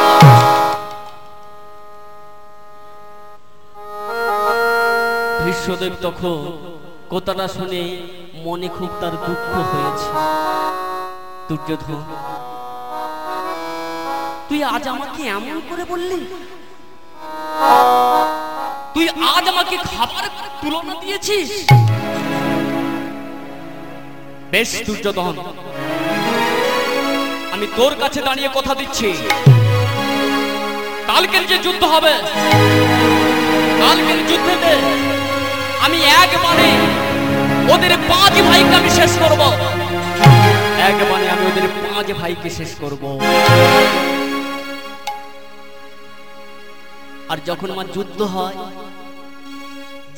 ভীষ্মদেব তখন কথাটা শুনে মনে খুব তার দুঃখ হয়েছে। দুর্যোধন তুই আজ আমাকে এমন করে বললি? তুই আজ আমাকে খাবার তুলনা দিয়েছিস? বেশ দুর্যোধন আমি তোর কাছে দাঁড়িয়ে কথা দিচ্ছি। কালকের যে যুদ্ধ হবে, কালকের যুদ্ধেতে আমি একবারে ওদের পাঁচ ভাইকে আমি শেষ করব। একবারে আমি ওদের পাঁচ ভাইকে শেষ করব। আর যখন আমার যুদ্ধ হয়,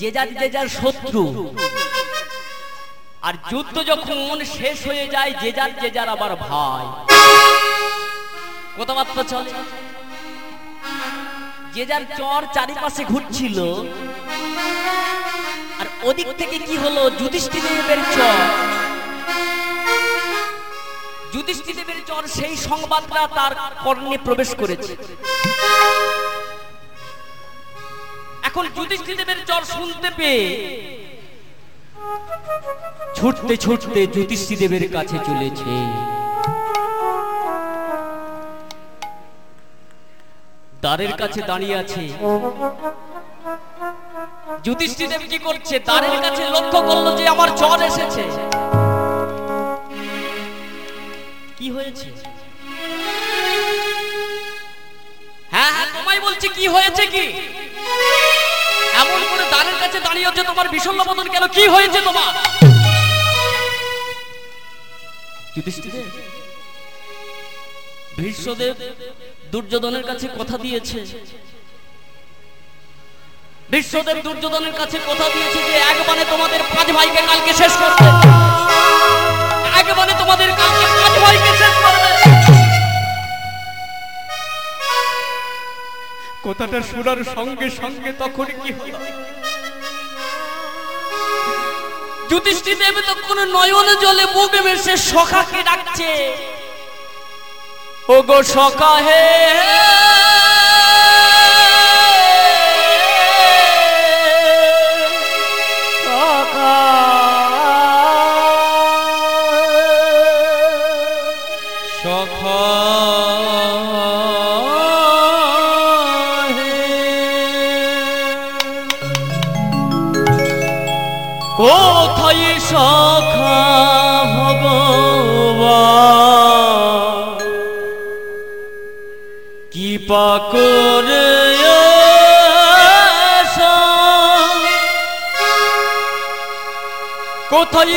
যে যার যে যার শত্রু, আর যুদ্ধ যখন শেষ হয়ে যায়, যে যার যে যার আবার ভাই। কথাবার্তা চলে। যে যার চর চারিপাশে ঘুরছিল, আর ওদিক থেকে কি হলো যুধিষ্ঠিদেবের চর। যুধিষ্ঠিদেবের চর সেই সংবাদটা তার কর্ণে প্রবেশ করেছে। এখন যুধিষ্ঠিদেবের চর শুনতে পেয়ে ছুটতে ছুটতে যুধিষ্ঠিদেবের কাছে চলেছে। দ্বারের কাছে দাঁড়িয়ে আছে। যুধিষ্ঠিদেব কি করছে? দ্বারের কাছে লক্ষ্য করল যে আমার চর এসেছে। কি হয়েছে? হ্যাঁ হ্যাঁ তোমায় বলছি কি হয়েছে কি? এমন করে দ্বারের কাছে দাঁড়িয়ে হচ্ছে তোমার বিষণ্ণ বদন কেন? কি হয়েছে তোমার? ভীষ্মদেব দুর্যোধনের কাছে কথা দিয়েছে। দুর্যোধনের কাছে কথা দিয়েছে যে, একবারে তোমাদের পাঁচ ভাইকে কালকে শেষ করবে একবারে তোমাদের ভাইকে শেষ করবে কথাটা শোনার সঙ্গে সঙ্গে তখন কি হলো? তো তখন নয়নে জলে বুকে মেশে সখাকে ডাকছে? ও গো সখা হে সখা ভগবান কি পাকরে এসা? কোথায়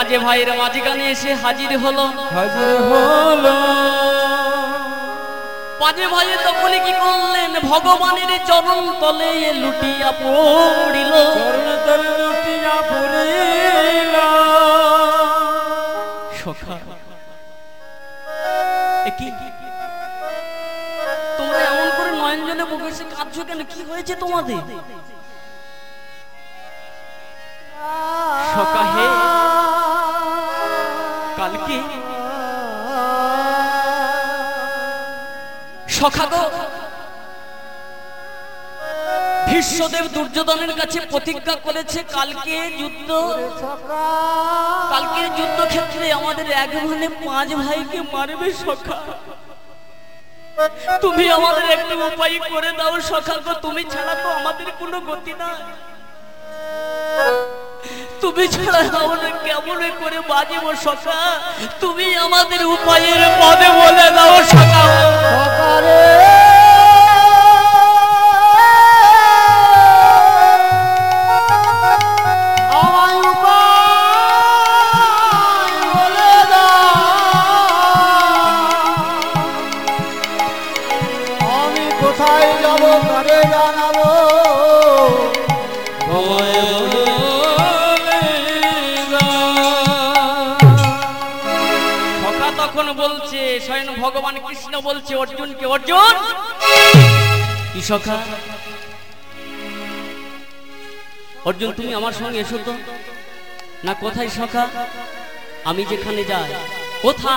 পাঁচে ভাইয়ের মাঝখানে এসে হাজির হলো। হাজির হলো। পাঁচে ভাইয়ে তখন কি করলেন? ভগবানের চরণ তলে লুটিয়া পড়িল। চরণ তলে লুটিয়া পড়িল। সখা কি? তোমরা এমন করে নয়ন জলে বুকে কাঁদছো কেন? কি হয়েছে তোমাদের? ভীষ্মদেব দুর্যোধনের কাছে প্রতিজ্ঞা করেছে, কালকে যুদ্ধ কালকের যুদ্ধক্ষেত্রে আমাদের এক ভানে পাঁচ ভাইকে মারবে সখা। তুমি আমাদের একটা উপায় করে দাও সখা গো তুমি ছাড়া তো আমাদের কোনো গতি নাই। তুমি ছাড়া আমরা কেমন করে বাজিব সখা? তুমি আমাদের উপায়ের পদে বলে দাও সখা। ভগবান কৃষ্ণ বলছে অর্জুনকে অর্জুন! অর্জুন, তুমি আমার সঙ্গে এসো তো। না, কোথায় সখা? আমি যেখানে যাই। কোথা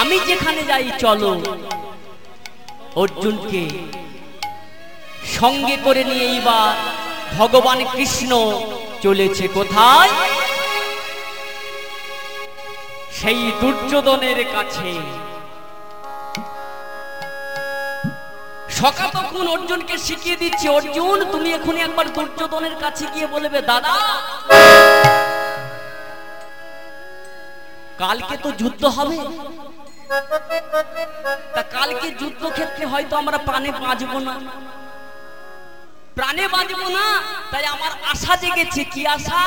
আমি যেখানে যাই, চলো। অর্জুনকে সঙ্গে করে নিয়ে এইবার ভগবান কৃষ্ণ চলেছে কোথায়? সেই দুর্যোধনের কাছে। সকা তখন অর্জুনকে শিখিয়ে দিচ্ছে, অর্জুন, তুমি এখনই একবার দুর্যোধনের কাছে গিয়ে বলবে, দাদা, কালকে তো যুদ্ধ হবে। তা কালকে যুদ্ধক্ষেত্রে হয়তো আমরা প্রাণে বাঁচবো না। প্রাণে বাঁচবো না, তাই আমার আশা জেগেছে। কি আশা?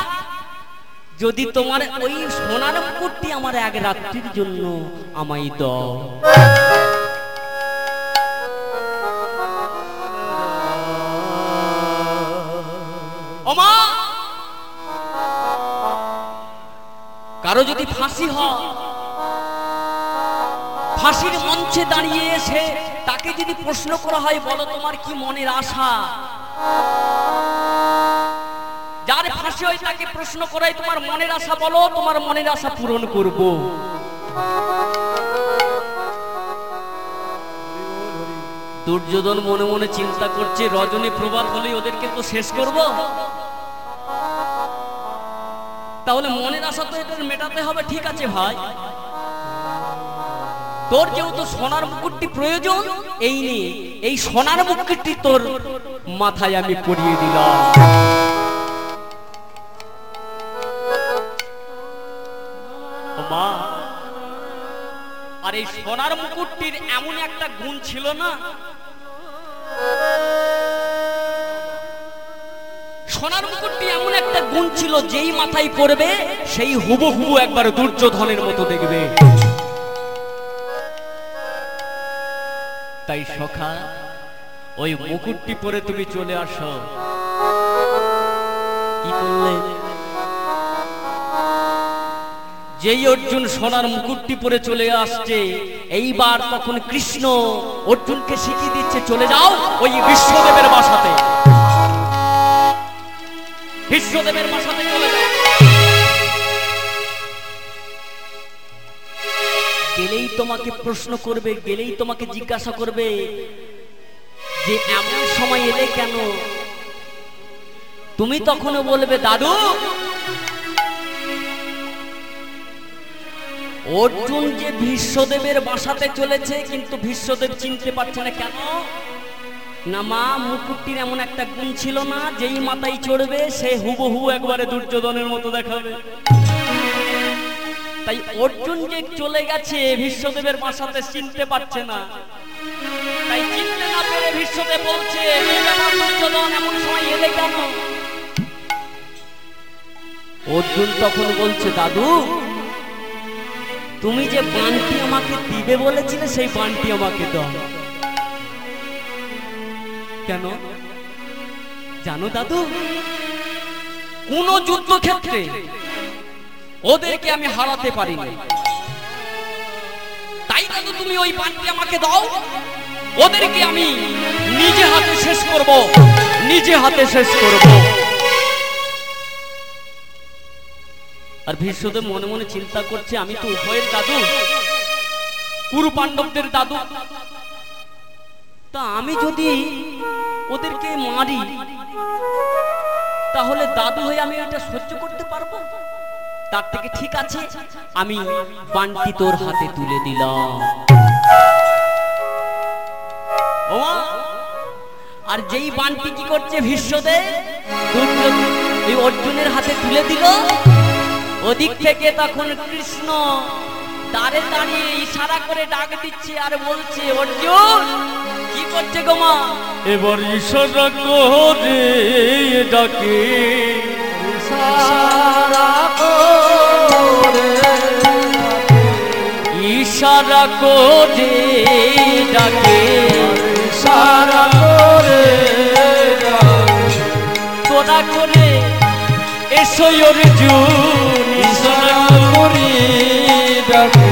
যদি তোমার ওই সোনার মুকুটটি আমার এক রাত্রির জন্য আমায় দাও। কারও যদি ফাঁসি হয়, ফাঁসির মঞ্চে দাঁড়িয়ে এসে তাকে যদি প্রশ্ন করা হয়, বলো তোমার কি মনের আশা? যার ফাঁসি হয় তাকে প্রশ্ন করাই তোমার মনের আশা, বলো তোমার মনের আশা পূরণ করব। দুর্যোধন মনে মনে চিন্তা করছে, রজনী প্রভাত হলে ওদেরকে তো শেষ করব? তাহলে মনের আশা তো এদের মেটাতে হবে, ঠিক আছে ভাই? তোর যেহেতু সোনার মুকুটটি প্রয়োজন, এই নিয়ে এই সোনার মুকুটটি তোর মাথায় আমি পরিয়ে দিলাম। আর এই সোনার মুকুটটির এমন একটা গুণ ছিল না? সোনার মুকুটটি এমন একটা গুণ ছিল, যেই মাথায় পড়বে, সেই হুবহু একবার দুর্যোধনের মতো দেখবে। তাই সখা, ওই মুকুটটি পরে তুমি চলে আসো। কি করলে? যেই অর্জুন সোনার মুকুটটি পরে চলে আসছে, এইবার তখন কৃষ্ণ অর্জুনকে শিখিয়ে দিচ্ছে, চলে যাও ওই বিশ্বদেবের বাসাতে। বিশ্বদেবের বাসাতে চলে যাও গেলেই তোমাকে প্রশ্ন করবে, গেলেই তোমাকে জিজ্ঞাসা করবে যে এমন সময় এলে কেন? তুমি তখনও বলবে, দাদু, অর্জুন যে ভীষ্মদেবের বাসাতে চলেছে, কিন্তু ভীষ্মদেব চিনতে পারছে না কেন? না মা, মুকুটটির এমন একটা গুণ ছিল না, যেই মাথায় চড়বে, সে হুবহু একবারে দুর্যোধনের মতো দেখাবে। তাই অর্জুন যে চলে গেছে ভীষ্মদেবের বাসাতে চিনতে পারছে না। তাই চিনতে না পেরে ভীষ্মদেব বলছে দুর্যোধন, এমন সময় এলে কেন? অর্জুন তখন বলছে, দাদু, তুমি যে বানটি আমাকে দিবে বলেছিলে, সেই বানটি আমাকে দাও। কেন? জানো দাদু? কোন যুদ্ধক্ষেত্রে ওদেরকে আমি হারাতে পারিনি। তাই দাদু, তুমি ওই বানটি আমাকে দাও। ওদেরকে আমি নিজে হাতে শেষ করব। নিজে হাতে শেষ করব। আর ভীষ্মদেব মনে মনে চিন্তা করছে, আমি তো উভয়ের দাদু। কুরু পাণ্ডবদের দাদু। তা আমি যদি ওদেরকে মারি, তাহলে দাদু হয়ে আমি এটা সহ্য করতে পারব? তার থেকে ঠিক আছে, আমি বানটি তোর হাতে তুলে দিলাম। আর যেই বানটি কি করছে এই অর্জুনের হাতে তুলে দিল। ওদিক থেকে তখন কৃষ্ণ দাঁড়ে দাঁড়িয়ে ইশারা করে ডাক দিচ্ছে আর বলছে অর্জুন কি করছে গোমা এবার ইশারা করে ডাকে। ইশারা করে ডাকে। ইশারা করে তোরা করে এসো অর্জুন ইশারা করি ডাকে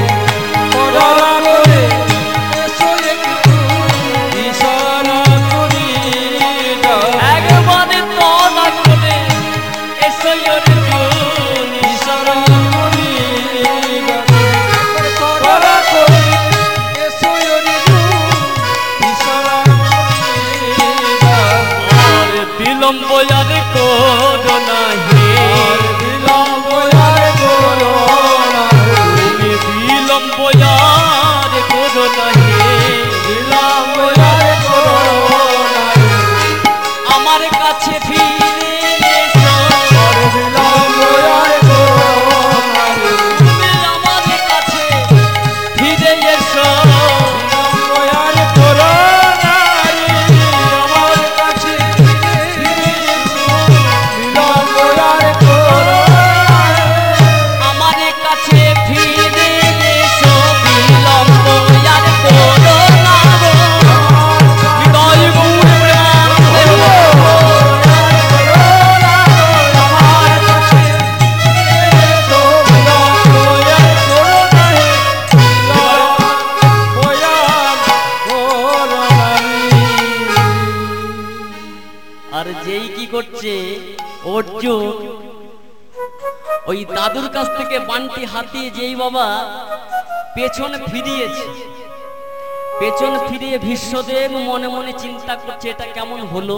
ফিরিয়ে মনে মনে চিন্তা করছে, এটা কেমন হলো?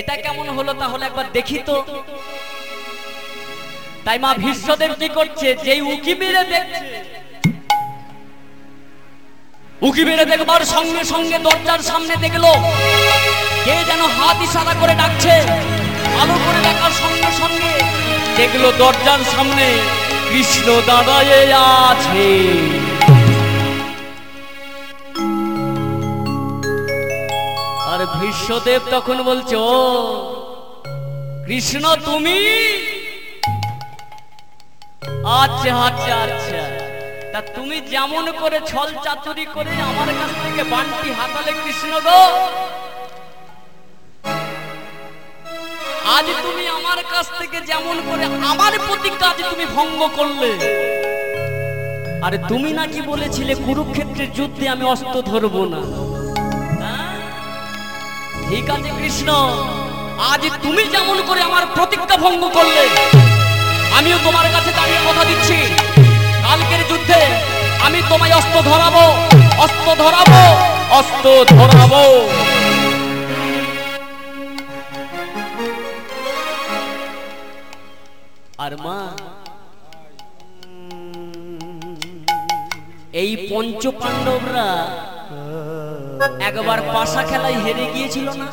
এটা কেমন হলো তাহলে একবার দেখি তো। তাই মা ভীষ্মদেব কি করছে? যেই উকি মেরে দেখছে। উকি মেরে দেখবার সঙ্গে সঙ্গে দরজার সামনে দেখল, কে যেন হাত ইশারা করে ডাকছে, আলো করে দেখার সঙ্গে সঙ্গে দেখল দরজার সামনে কৃষ্ণ দাঁড়ায়ে আছে। আর তখন বলছে কৃষ্ণ তুমি? আচ্ছা আচ্ছা আচ্ছা। তা তুমি যেমন করে ছল চাতুরি করে আমার কাছ থেকে বানটি হাতালে কৃষ্ণ গো। আজ তুমি আমার কাছ থেকে যেমন করে আমার প্রতিজ্ঞা আজ তুমি ভঙ্গ করলে। আরে তুমি নাকি বলেছিলে কুরুক্ষেত্রের যুদ্ধে আমি অস্ত্র ধরবো না? ঠিক আছে কৃষ্ণ, আজ তুমি যেমন করে আমার প্রতিজ্ঞা ভঙ্গ করলে, আমিও তোমার কাছে দাঁড়িয়ে কথা দিচ্ছি। কালকের যুদ্ধে আমি তোমায় অস্ত্র ধরাবো অস্ত্র ধরাবো অস্ত্র ধরাবো। আর মা, এই পঞ্চ পাণ্ডবরা একবার পাশা খেলায় হেরে গিয়েছিল না?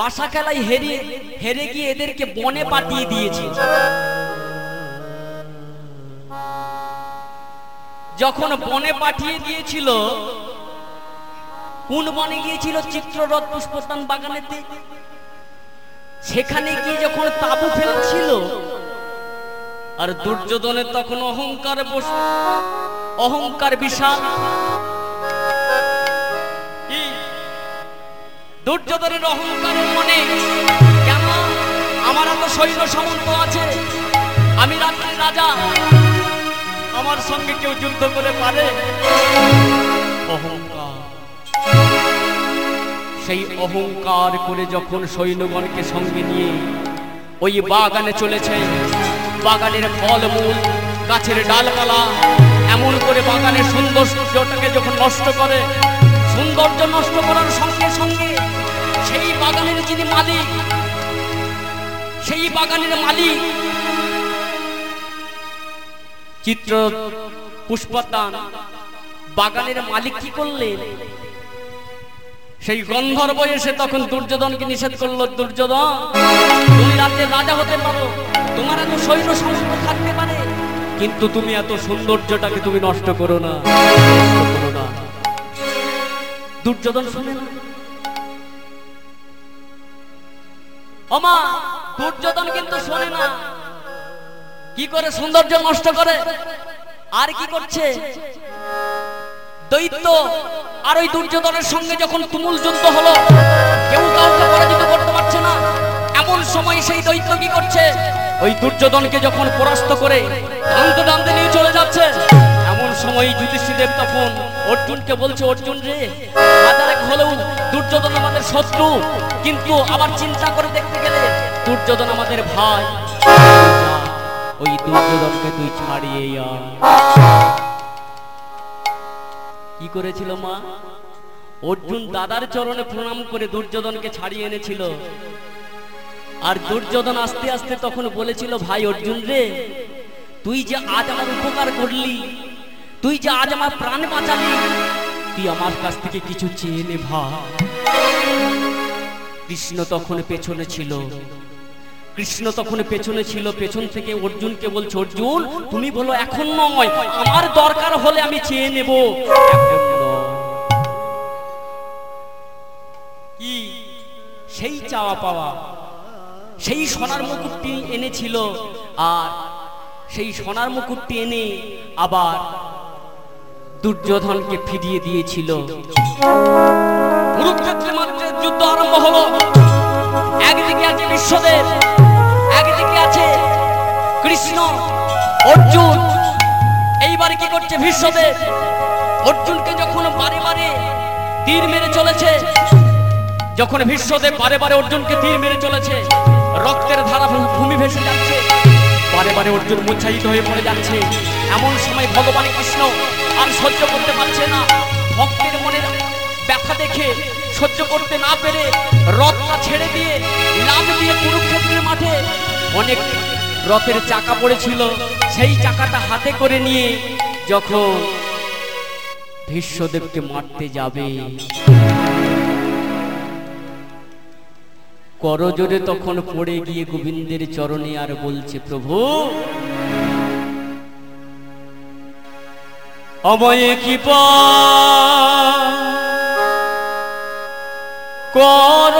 পাশা খেলায় হেরে হেরে গিয়ে এদেরকে বনে পাঠিয়ে দিয়েছে যখন বনে পাঠিয়ে দিয়েছিল, কোন বনে গিয়েছিল? চিত্ররথ পুষ্পস্থান বাগানেতে। সেখানে গিয়ে যখন তাবু ফেলছিল, আর দুর্যোধনের তখন অহংকার বস, অহংকার বিশাল। দুর্যোধনের অহংকারের মনে কেন আমার এত সৈন্য সামন্ত আছে? আমি রাত্রি রাজা। আমার সঙ্গে কেউ যুদ্ধ করে পারে? অহংকার। সেই অহংকার করে যখন সৈন্যগণকে সঙ্গে নিয়ে ওই বাগানে চলেছে, বাগানের ফলমূল, গাছের ডালপালা, এমন করে বাগানের সৌন্দর্যটাকে যখন নষ্ট করে সৌন্দর্য নষ্ট করার সঙ্গে সঙ্গে সেই বাগানের যিনি মালিক, সেই বাগানের মালিক চিত্র পুষ্পদান, বাগানের মালিক কি করলেন? সেই গন্ধর্ব এসে তখন দুর্যোধনকে নিষেধ করল, দুর্যোধন, তুমি রাজ্যের রাজা হতে পারো, তোমার এত সৈন্য সামর্থ্য থাকতে পারে, কিন্তু তুমি এত সৌন্দর্যটাকে তুমি নষ্ট করো না। দুর্যোধন শুনে না ওমা, দুর্যোধন কিন্তু শোনে না। কি করে সৌন্দর্য নষ্ট করে? আর কি করছে? দৈত্য আর ওই দুর্যোধনের সঙ্গে যখন তুমুল যুদ্ধ হলো, কেউ কাউকে পরাজিত করতে পারছে না। এমন সময় সেই দৈত্য কি করছে? ওই দুর্যোধনকে যখন পরাস্ত করে টানতে টানতে নিয়ে চলে যাচ্ছে। সময় যুধিষ্ঠিদেব তখন অর্জুনকে বলছে, অর্জুন রে হাজারে হলেও দুর্যোধন আমাদের শত্রু। কিন্তু আবার চিন্তা করে দেখতে গেলে দুর্যোধন আমাদের ভাই। ওই দুর্যোধনকে তুই ছাড়িয়ে কি করেছিল মা? অর্জুন দাদার চরণে প্রণাম করে দুর্যোধনকে ছাড়িয়ে এনেছিল। আর দুর্যোধন আস্তে আস্তে তখন বলেছিল, ভাই অর্জুন রে, তুই যে আজ আমার উপকার করলি তুই যে আজ আমার প্রাণ বাঁচালি, তুই আমার কাছ থেকে কিছু চেয়ে নে ভাই কৃষ্ণ তখন পেছনে ছিল। কৃষ্ণ তখন পেছনে ছিল, পেছন থেকে অর্জুনকে বলছে, অর্জুন, তুমি বলো, এখন নয়, আমার দরকার হলে আমি চেয়ে নেব। কি? সেই চাওয়া পাওয়া, সেই সোনার মুকুটটি এনেছিল, আর সেই সোনার মুকুটটি এনে আবার দুর্যোধনকে ফিরিয়ে দিয়েছিল। কুরুক্ষেত্রে মাত্র যুদ্ধ আরম্ভ হলো একদিকে আছে বিশ্বদেব, একদিকে আছে কৃষ্ণ, অর্জুন। এইবারে কি করছে বিশ্বদেব? অর্জুনকে যখন বারে বারে তীর মেরে চলেছে, যখন বিশ্বদেব বারে বারে অর্জুনকে তীর মেরে চলেছে, রক্তের ধারা ভূমি ভেসে যাচ্ছে, বারে বারে অর্জুন মুচ্ছায়িত হয়ে পড়ে যাচ্ছে। এমন সময় ভগবান কৃষ্ণ আর সহ্য করতে পারছে না। ভক্তের মনের ব্যথা দেখে সহ্য করতে না পেরে রথটা ছেড়ে দিয়ে লাভ দিয়ে কুরুক্ষেত্রের মাঠে অনেক রথের চাকা পড়েছিল। সেই চাকাটা হাতে করে নিয়ে যখন ভীষ্মদেবকে মারতে যাবে। করজোরে তখন পড়ে গিয়ে গোবিন্দের চরণে আর বলছে, প্রভু আমায় কি কর।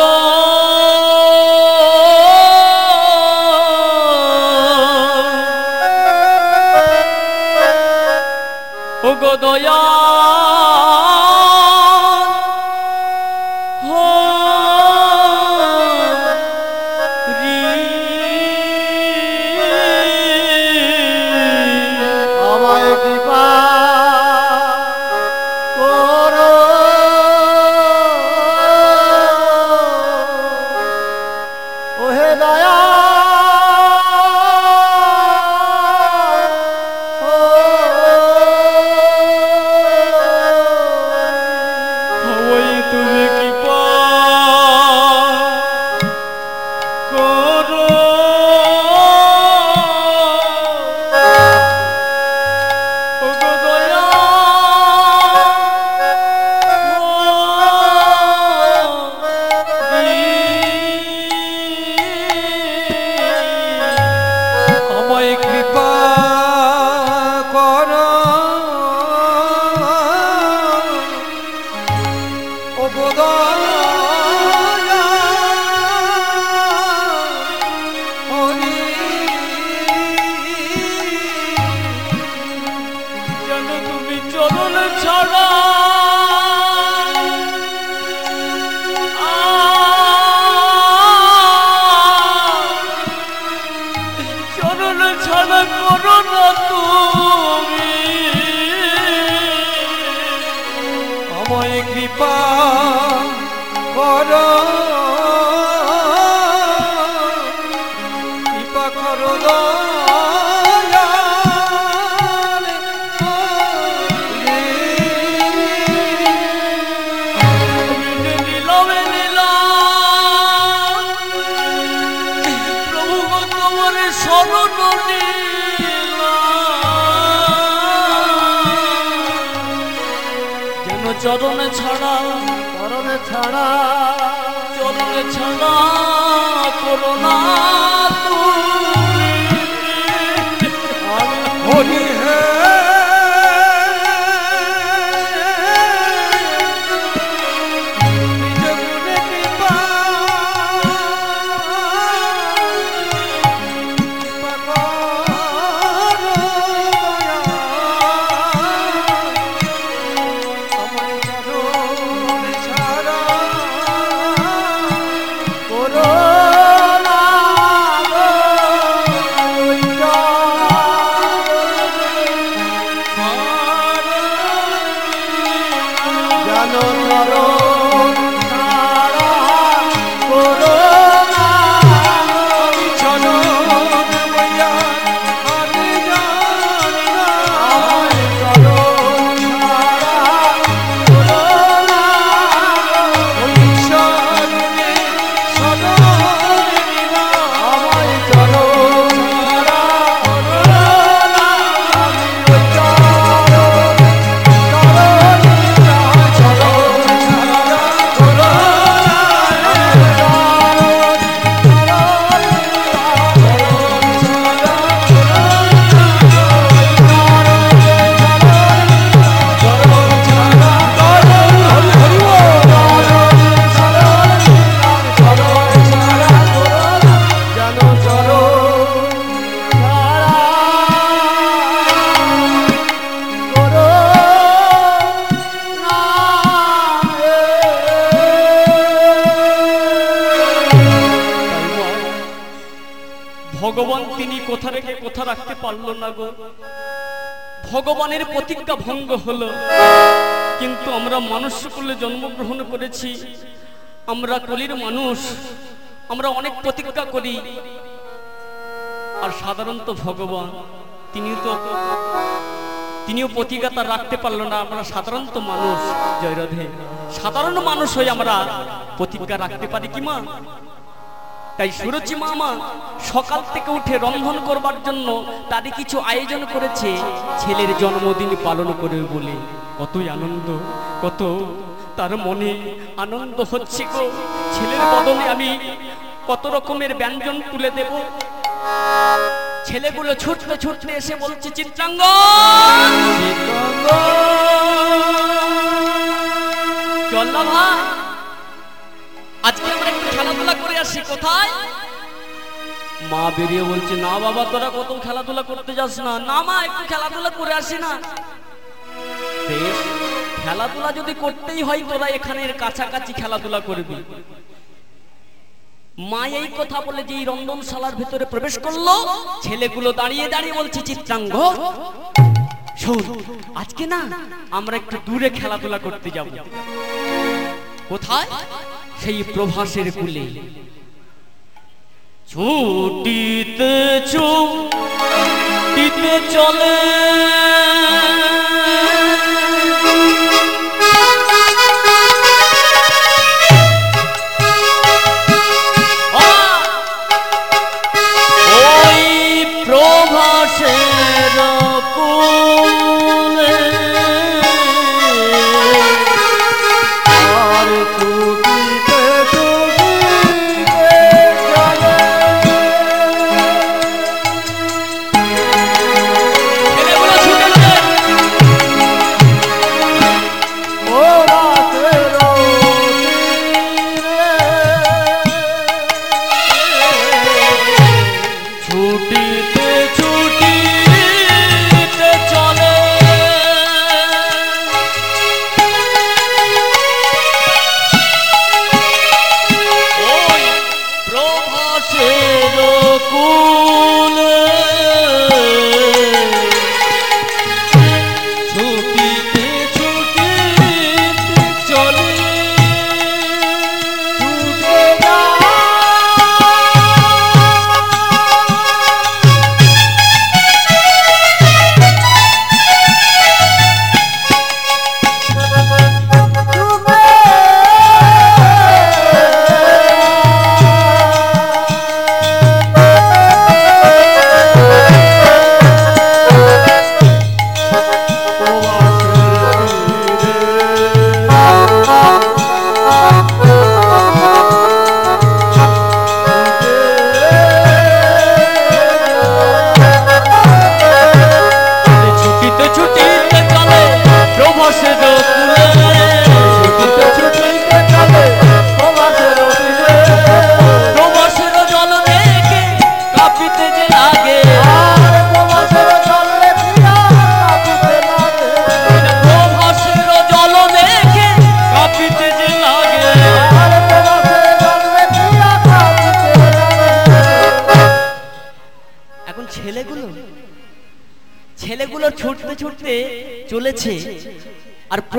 ভগবানের প্রতিজ্ঞা ভঙ্গ হলো। কিন্তু আমরা মানুষ কুলে জন্মগ্রহণ করেছি। আমরা কলির মানুষ। আমরা অনেক প্রতিজ্ঞা করি। আর সাধারণত ভগবান তিনি তো তিনিও প্রতিজ্ঞা রাখতে পারল না। আমরা সাধারণত মানুষ। জয় রাধে। সাধারণ মানুষ হয়ে আমরা প্রতিজ্ঞা রাখতে পারি কি মা? তাই সুরচি মামা সকাল থেকে উঠে রন্ধন করবার জন্য তারই কিছু আয়োজন করেছে। ছেলের জন্মদিন পালন করে বলে। কতই আনন্দ, কত তার মনে আনন্দ হচ্ছে গো। ছেলের বদলে আমি কত রকমের ব্যঞ্জন তুলে দেব। ছেলেগুলো ছুটতে ছুটতে এসে বলছে চিত্রাঙ্গ চল ভাই আজকে আমরা একটু খেলাধুলা আসি কোথায়? মা বেরিয়ে বলছে, না বাবা, তোরা কত খেলাধুলা করতে যাস না। না মা, একটু খেলাধুলা করে আসি না। খেলাধুলা যদি করতেই হয়, তোরা এখানের কাছাকাছি খেলাধুলা করবি। মা এই কথা বলে যে রন্ধনশালার ভেতরে প্রবেশ করল, ছেলেগুলো দাঁড়িয়ে দাঁড়িয়ে বলছে, চিত্রাঙ্গ আজকে না আমরা একটু দূরে খেলাধুলা করতে যাব। কোথায়? সেই প্রভাসের কুলে। ছুটিতে চলে।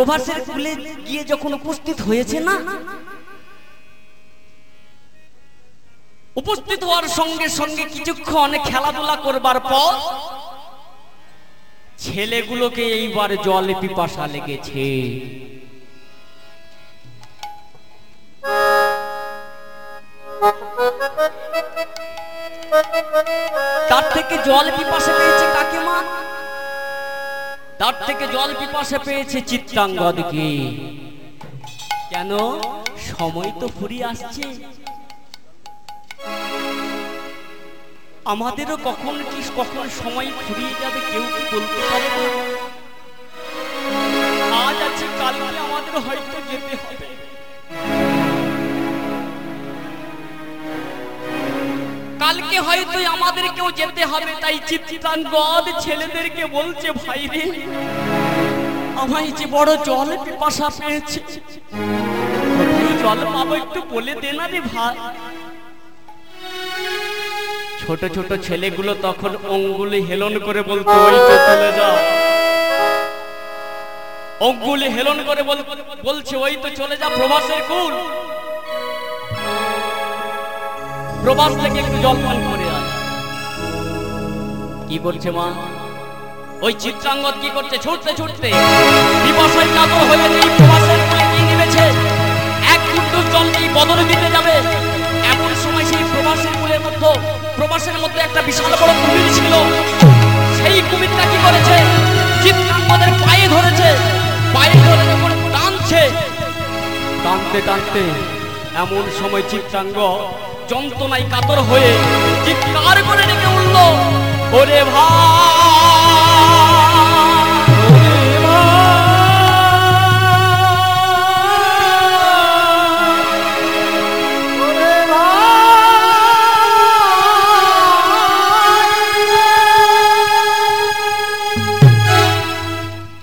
প্রভাসের কুলে গিয়ে যখন উপস্থিত হয়েছে না, উপস্থিত হওয়ার সঙ্গে সঙ্গে কিছুক্ষণ খেলাধুলা করবার পর ছেলেগুলোকে এইবার জল পিপাসা লেগেছে। তার থেকে জল তার থেকে জল পিপাসে পেয়েছে চিত্রাঙ্গদকে কেন? সময় তো ফুরিয়ে আসছে। আমাদেরও কখন কি, কখন সময় ফুরিয়ে যাবে কেউ কি বলতে পারে আজ আছে, কালকে আমাদের হয়তো যেতে হবে। কালকে হয়তো আমাদেরকেও যেতে হবে, তাই চিত্রাঙ্গদ ছেলেদেরকে বলছে, ভাই রে, আমায় যে বড় জল পিপাসা পেয়েছে জল পাবো একটু বলে দে না রে ভাই। ছোট ছোট ছেলেগুলো তখন অঙ্গুলি হেলন করে বলতো, ওই তো চলে যাও। অঙ্গুলি হেলন করে বলছে, ওই তো চলে যা, প্রভাসের কুল। প্রবাস থেকে একটু জল পান করে আয়। কি বলছে মা? ওই চিত্রাঙ্গদ কি করছে? ছুটতে ছুটতে। বিপাশায় কাতর হয়ে নেই প্রবাসের কি নেমেছে? এক জল কি বদলে দিতে যাবে? এমন সময় সেই প্রবাসের কুলের মধ্যে প্রবাসের মধ্যে একটা বিশাল বড় কুমির ছিল। সেই কুমিরটা কি করেছে? চিত্রাঙ্গদের পায়ে ধরেছে। পায়ে ধরে যখন টানছে টানতে টানতে এমন সময় চিত্রাঙ্গ যন্ত্রণায় কাতর হয়ে চিৎকার করে ডেকে উঠল ওরে ভাই!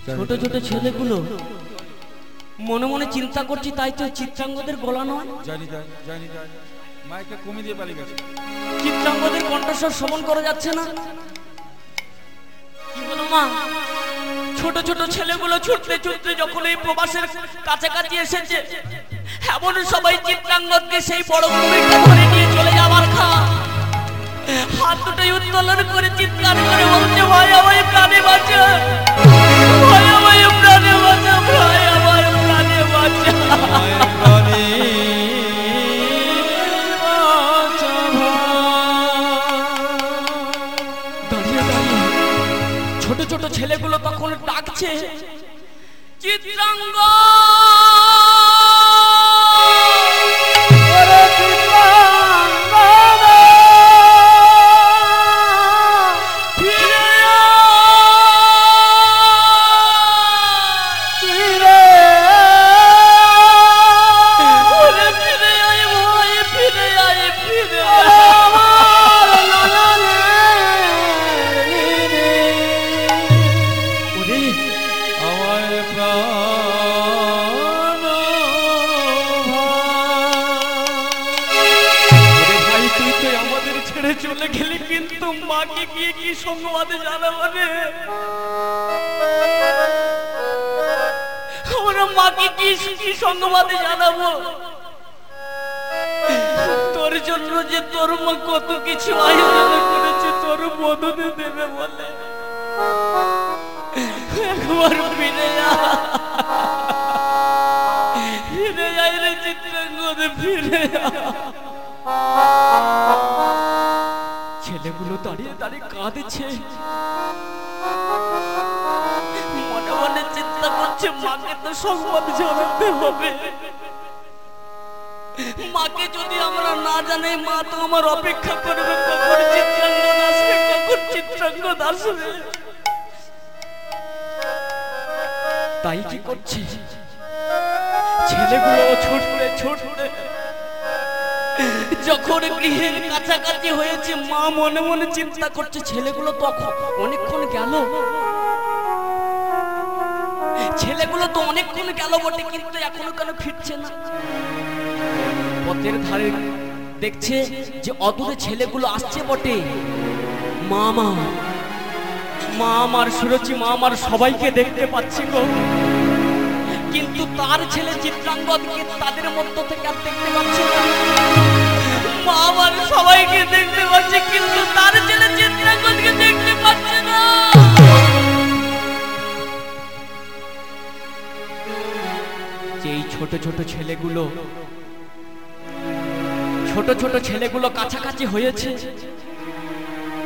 ছোট ছোট ছেলেগুলো মনে মনে চিন্তা করছি তাই তো চিত্রাঙ্গদের গলা নয়? জানি জানি জানি জানি মাইকে কমিয়ে দিয়ে পালিয়ে গেছে। চিত্রাঙ্গদের কণ্ঠস্বর শ্রবণ করা যাচ্ছে না। কি বলো মা? ছোট ছোট ছেলেগুলো ছুটতে ছুটতে যখন এই প্রবাসের কাছাকাছি এসেছে এমন সবাই চিত্রাঙ্গদকে সেই বড় কুমিরটা ধরে নিয়ে চলে যাবার খা হাত দুটোই উত্তোলন করে চিৎকার করে বলছে ভাই আমায় প্রাণে বাঁচা। ভাই আমায় প্রাণে বাঁচা ভাই আমায় প্রাণে বাঁচা। ছোট ছেলেগুলো তখন ডাকছে চিত্রাঙ্গ কত কিছু আয়োজন করেছে, তোর মদনে দেবে বলে। একবার ফিরে যা ফিরে যাই রে চিত্রাঙ্গদে, ফিরে ছেলেগুলো দাঁড়িয়ে দাঁড়িয়ে কাঁদছে। মনে মনে চিন্তা করছে, মাকে তো সংবাদ জানাতে হবে। মাকে যদি আমরা না জানাই, মা তো আমার অপেক্ষা করবে। কখন চিত্রাঙ্গন আসবে, কখন চিত্রাঙ্গন আসবে? তাই কি করছে? ছেলেগুলো ছুটবে ছুটবে যখন গৃহের কাছাকাছি হয়েছে, মা মনে মনে চিন্তা করছে, ছেলেগুলো তখন অনেকক্ষণ গেল। ছেলেগুলো তো অনেকক্ষণ গেল বটে, কিন্তু এখনও কেন ফিরছে না? পথের ধারে দেখছে যে অদূরে ছেলেগুলো আসছে বটে। মা আমার মা আমার সুরচি মা আমার সবাইকে দেখতে পাচ্ছি গো। কিন্তু তার ছেলে চিত্রাঙ্গদকে তাদের মধ্য থেকে আর দেখতে পাচ্ছি না। মা আমার সবাইকে দেখতে পাচ্ছি, কিন্তু তার ছেলে চিত্রাঙ্গদকে দেখতে পাচ্ছি না। যেই ছোট ছোট ছেলেগুলো ছোট ছোট ছেলেগুলো কাছাকাছি হয়েছে।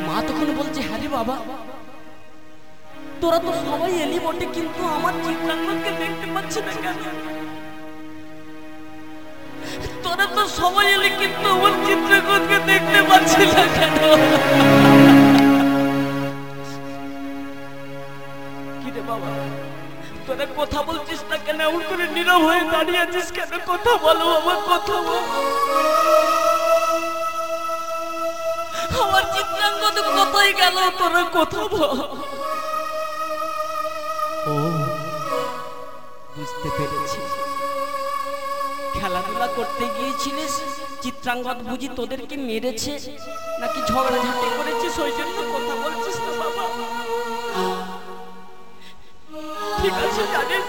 মা তখন বলছে হ্যাঁ বাবা, তোরা তো সবাই এলি বটে, কিন্তু আমার চিত্রাঙ্গনকে দেখতে পাচ্ছি না কেন? তোরা তো সবাই এলি, কিন্তু আমার চিত্রাঙ্গনকে দেখতে পাচ্ছি না কেন? কি রে বাবা? তোরা কথা বলছিস না কেন? এমন করে নীরব হয়ে দাঁড়িয়ে আছিস কেন? কথা বলো, আমার কথা বল। আমার চিত্রাঙ্গন কোথায় গেল? তোরা কথা বল। বুঝতে পেরেছি। খেলাধুলা করতে গিয়েছিলিস? চিত্রাঙ্গদ বুঝি তোদেরকে মেরেছে? নাকি ঝগড়াঝাটি করেছিস? ওই জন্য কথা বলছিস ঠিক আছে জানিস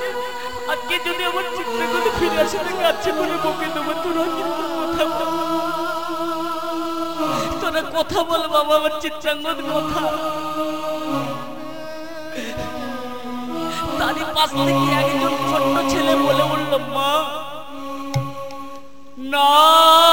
আজকে যদি আমার চিত্রাঙ্গদ ফিরে আসে, তাকে আছে বলে বকে দেবো, তোরা কিন্তু কথা বল? তোরা কথা বল, বাবা, আমার চিত্রাঙ্গদ কথা। তারই পাশ থেকে একজন ছোট্ট ছেলে বলে উঠল, মা নাই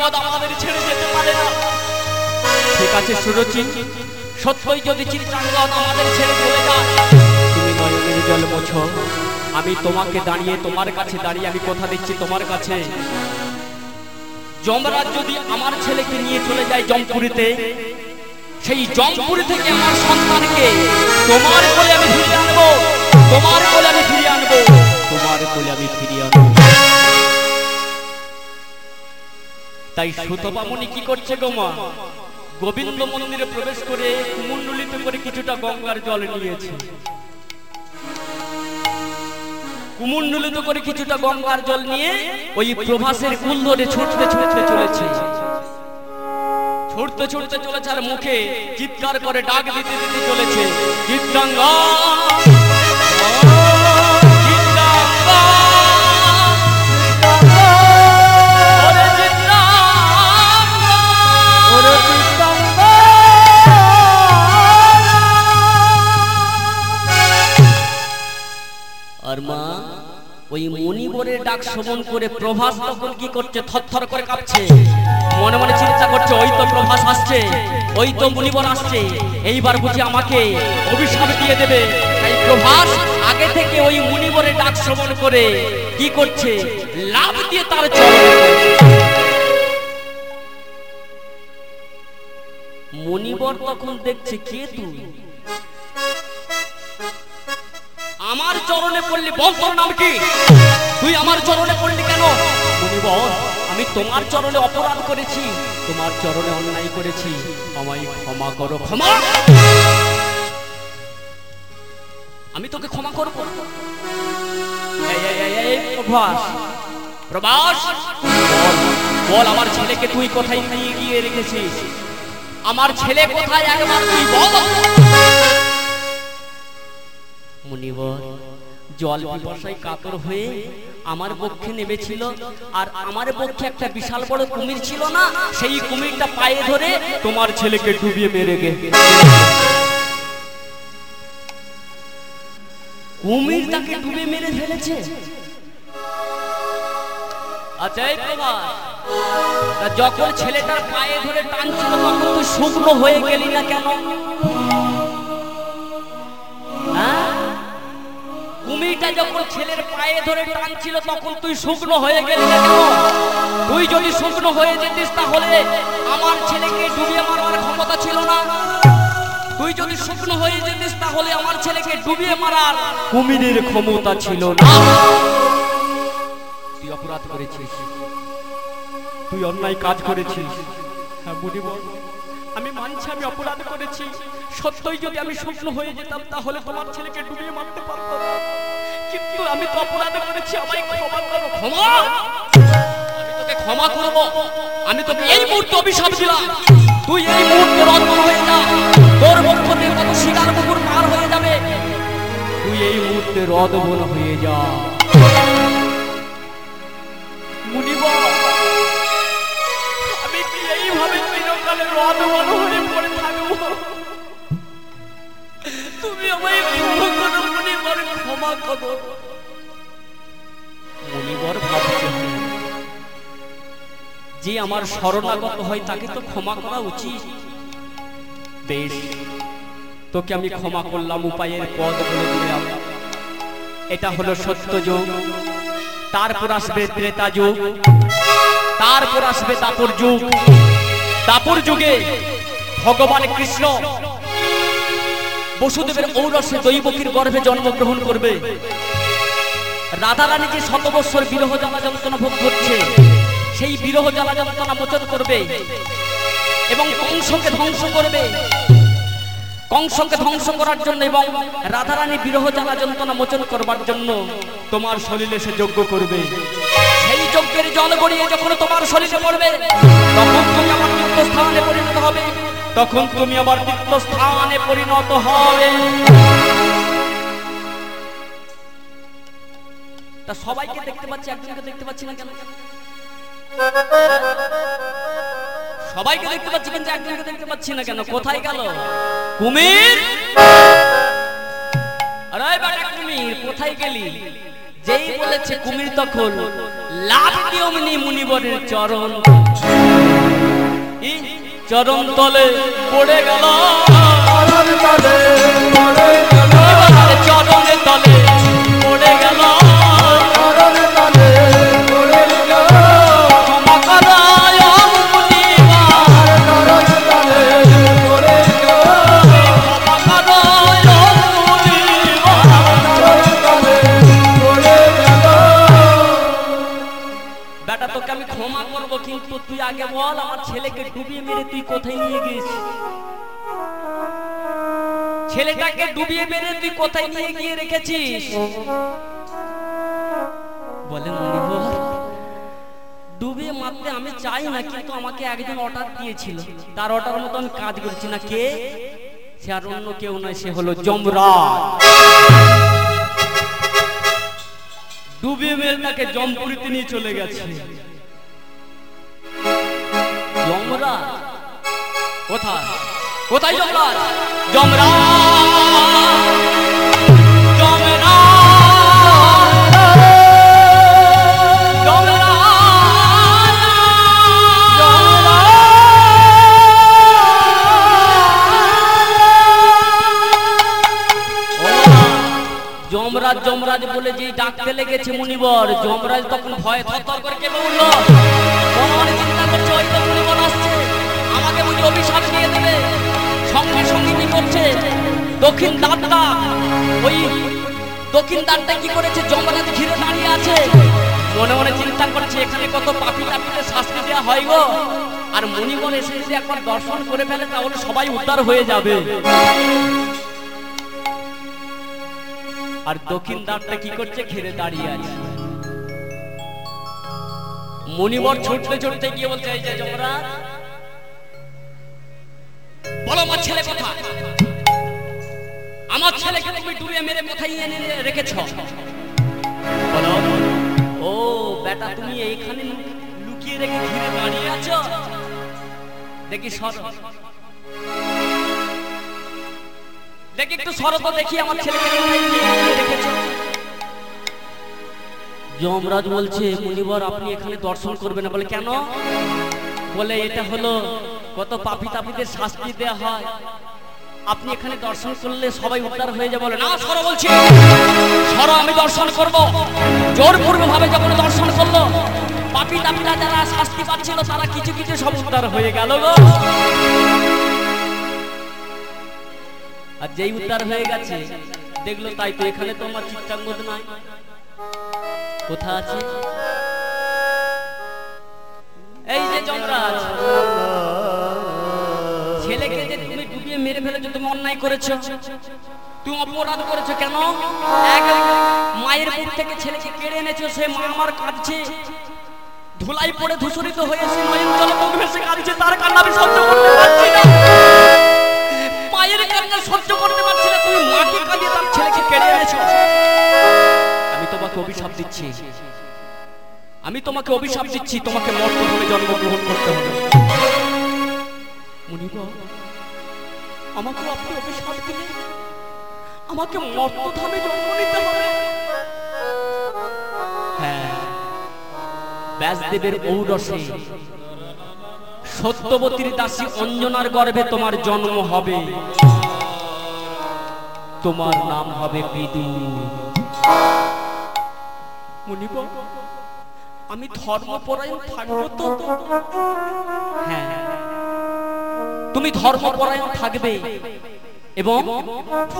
চিত্রাঙ্গদ আমাদের ছেড়ে যেতে পারে না। ঠিক আছে, সুরচি। সত্যই যদি চিত্রাঙ্গদ আমাদের ছেড়ে চলে যায়, তুমি নয়নের জল মোছো। আমি তোমাকে দাঁড়িয়ে, তোমার কাছে দাঁড়িয়ে আমি কথা দিচ্ছি তোমার কাছে। যমরাজ যদি আমার ছেলেকে নিয়ে চলে যায় জমপুরিতে, সেই জমপুরি থেকে আমার সন্তানকে তোমার কোলে আমি ফিরিয়ে আনব। তোমার কোলে আমি ফিরিয়ে আনব। তোমার কোলে আমি ফিরিয়ে আনব। তাই সুতপামণি কি করছে গোমা গোবিন্দ মন্দিরে প্রবেশ করে কুমন্ডলিত করে কিছুটা গঙ্গার জল নিয়েছে। কুমন্ডলিত করে কিছুটা গঙ্গার জল নিয়ে ওই প্রভাসের কুল ধরে ছুটতে ছুটতে চলেছে। ছুটতে ছুটতে চলেছে আর মুখে চিৎকার করে ডাক দিতে দিতে চলেছে চিত্রাঙ্গা আর মা, ওই মণিবরের ডাক শ্রবণ করে প্রভাস তখন কি করছে? থরথর করে কাঁপছে। মনে মনে চিন্তা করছে, ওই তো প্রভাস আসছে, ওই তো মণিবর আসছে, এইবার বুঝি আমাকে অভিশাপ দিয়ে দেবে। তাই প্রভাস আগে থেকে ওই মণিবরের ডাক শ্রবণ করে কি করছে? লাভ দিয়ে তার পড়ছে। মণিবর তখন দেখছে, কে তুই? আমার চরণে পড়লি বল তোর নাম কি? তুই আমার চরণে পড়লি কেন? মণিবর আমি তোমার চরণে অপরাধ করেছি তোমার চরণে অন্যায় করেছি। আমায় ক্ষমা করো ক্ষমা! আমি তোকে ক্ষমা করব। প্রভাস প্রভাস! বল, বল আমার ছেলেকে তুই কোথায় নিয়ে গিয়ে রেখেছিস? আমার ছেলে কোথায় একবার তুই বল। মুনিবর। জল পিপাসায় কাতর হয়ে আমার পক্ষে নেমেছিল, আর আমার পক্ষে একটা বিশাল বড় কুমির ছিল না, সেই কুমিরটা পায়ে ধরে তোমার ছেলেকে ডুবিয়ে মেরে গে কুমির তাকে ডুবে মেরে ফেলেছে। আচ্ছা যখন ছেলেটার পায়ে ধরে টানছিল, তখন তুই শুকনো হয়ে গেলি না কেন? কুমিরটা যখন ছেলের পায়ে ধরে টানছিল, তখন তুই শুকনো হয়ে গেলি না কেন? তুই যদি শুকনো হয়ে যেতিস তাহলে আমার ছেলেকে ডুবিয়ে মারার ক্ষমতা ছিল না। তুই যদি শুকনো হয়ে যেতিস তাহলে আমার ছেলেকে ডুবিয়ে মারার কুমিরের ক্ষমতা ছিল না। তুই অপরাধ করেছিস। তুই অন্যায় কাজ করেছিস। হ্যাঁ বুড়ি বল আমি মানছি, আমি অপরাধ করেছি। সত্যই যদি আমি শুকনো হয়ে যেতাম তাহলে তোমার ছেলেকে ডুবিয়ে মারতে পারতাম। কিন্তু আমি তো অপরাধ করেছি আমায় ক্ষমা করো। ক্ষমা? আমি তোকে ক্ষমা করব। আমি তোকে এই মুহূর্তে অভিশাপ দিলাম। তুই এই মুহূর্তে রন্ধন হয়ে যা। তোর পক্ষ কত শিকার কুকুর পার হয়ে যাবে। তুই এই মুহূর্তে মুহূর্তে রদবন হয়ে যা। মুনিবর আমি কি এইভাবে চিরকালে রদবন হয়ে করো মনিবর ভাবছে, যে আমার শরণাগত হয় তাকে তো ক্ষমা করা উচিত। বেশ, তোকে আমি ক্ষমা করলাম, উপায়ের পদ বলে দিলাম। এটা হলো সত্য যুগ। তারপর আসবে ত্রেতা যুগ। তারপর আসবে দাপর যুগ। দাপর যুগে ভগবান কৃষ্ণ বসুদেবের ঔরসে দৈবকীর গর্ভে জন্মগ্রহণ করবে। রাধারানী যে শত বৎসর বিরহ জ্বালা যন্ত্রণা ভোগ করছে, সেই বিরহ জ্বালা যন্ত্রণা মোচন করবে এবং কংসকে ধ্বংস করবে। কংসকে ধ্বংস করার জন্য এবং রাধারানী বিরহ জ্বালা যন্ত্রণা মোচন করবার জন্য তোমার শরীরে সে যজ্ঞ করবে। সেই যজ্ঞের জল গড়িয়ে যখন তোমার শরীরে পড়বে, তখন তুমি আমার তীর্থস্থানে পরিণত হবে। তখন তুমি আমার তীর্থস্থানে পরিণত হবে। তা সবাইকে দেখতে পাচ্ছি, একজনকে দেখতে পাচ্ছি না কেন? সবাইকে দেখতে পাচ্ছি কিন্তু একজনকে দেখতে পাচ্ছি না কেন? কোথায় গেল? কুমির? আরে কুমির, কোথায় গেলি? যেই বলেছে কুমির তখন লাভ দিয়ে অমনি মুনিবরের চরণ। চরণ তলে পড়ে গেল তুই আগে বল, আমার ছেলেকে ডুবিয়ে মেরে তুই কোথায় নিয়ে গিয়েছিস? ছেলেটাকে ডুবিয়ে মেরে তুই কোথায় নিয়ে গিয়ে রেখেছিস? বলে মনিবর ডুবিয়ে মারতে আমি চাই না, কিন্তু আমাকে একজন অর্ডার দিয়েছিল। তার অর্ডার মতো আমি কাজ করছি। না কে? সে আর অন্য কেউ নয়, সে হলো যমরাজ। ডুবিয়ে মেরে তাকে জমপুরিতে নিয়ে চলে গেছে। কোথায়? কোথায় যমরাজ? যমরাজ। যমরাজ। বলে যে ডাকতে লেগেছে মুনিবর, যমরাজ তখন ভয়ে থরথর করে কেঁপে উঠল। অভিশাপ দিয়ে দেবে সঙ্গে সঙ্গে কি করছে। দক্ষিণ দ্বারটা ওই দক্ষিণ দ্বারটা কি করেছে? যমরাজ ঘিরে দাঁড়িয়ে আছে। মনে মনে চিন্তা করছে, এখানে কত পাপি টাপিতে শাস্তি দেওয়া হয় গো। আর মণিবর এসে যদি একবার দর্শন করে ফেলে, তাহলে সবাই উদ্ধার হয়ে যাবে। আর দক্ষিণ দ্বারটা কি করছে? ঘিরে দাঁড়িয়ে আছে। মণিবর ছুটতে ছুটতে গিয়ে বলছে, এই যে যমরাজ বলো আমার ছেলে কথা। আমার ছেলেকে তুমি ডুবিয়ে মেরে কোথায় এনে রেখেছ। বলো। ও, বেটা, তুমি এইখানে লুকিয়ে রেখে ঘিরে দাঁড়িয়ে আছো? দেখি সর। দেখি একটু শরত দেখি আমার ছেলেকে রেখেছো। যমরাজ বলছে, মুনিবর, আপনি এখানে দর্শন করবেন না। বলে, কেন? বলে, এটা হলো কত পাপি তাপিদের শাস্তি দেয়া হয়। আপনি এখানে দর্শন করলে সবাই উদ্ধার হয়ে যাবে না, সর, বলছি। সর, আমি দর্শন করব। জোরপূর্ব ভাবে যখন দর্শন করল, পাপি তাপিরা যারা শাস্তি পাচ্ছিল, তারা কিছু কিছু সব উদ্ধার হয়ে গেল গো। আর যেই উদ্ধার হয়ে গেছে, দেখল তাই তো, এখানে তো আমার চিত্তাঙ্গদ নাই। কোথা আছে? এই যে তুমি অন্যায় করেছ। তুমি অপরাধ করেছ কেন? মায়ের বুক থেকে ছেলেকে কেড়ে এনেছো, সে মা আমার কাঁদছে। ধুলাই পড়ে ধূসরিত হয়েছে নয়ন জলে মুখ কাঁদছে, তার কান্না আমি সহ্য করতে পারছি না। মায়ের কান্না সহ্য করতে পারছি না, তুমি মাকে কাঁদিয়ে তার ছেলেকে কেড়ে এনেছো। দিচ্ছি। আমি তোমাকে অভিশাপ দিচ্ছি, তোমাকে মর্তভাবে জন্মগ্রহণ করতে হবে। আমাকে আপনি অভিশাপ দিলেন। আমাকে মর্তধামে জন্ম নিতে হবে। হ্যাঁ ব্যাসদেবের ঔরসে সত্যবতীর দাসী অঞ্জনার গর্ভে তোমার জন্ম হবে। তোমার নাম হবে বিদু। মুনিব আমি ধর্মপরায়ণ থাকব তো? হ্যাঁ তুমি ধর্মপরায়ণ থাকবে এবং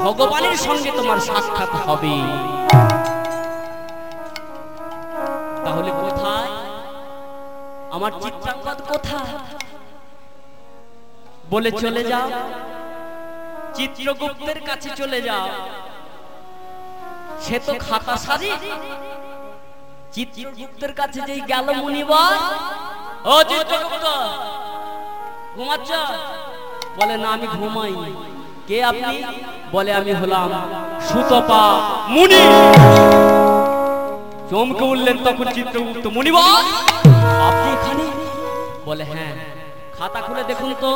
ভগবানের সঙ্গে তোমার সাক্ষাৎ হবে। তাহলে কোথায়? আমার চিত্রাঙ্গদ কোথায়? বলে চলে যাও। চিত্রগুপ্তের কাছে চলে যাও। সে তো খাতা সারি চিত্রগুপ্তের কাছে যেই গেল মুনিবার, ও চিত্রগুপ্ত ঘুমাচ্ছ? বলে, না, আমি ঘুমাই কে আপনি? বলে, আমি হলাম সুতপা মুনি। চমকে উঠলেন তখন চিত্রগুপ্ত মুনিবার আপনি এখানে? বলে হ্যাঁ। খাতা খুলে দেখুন তো,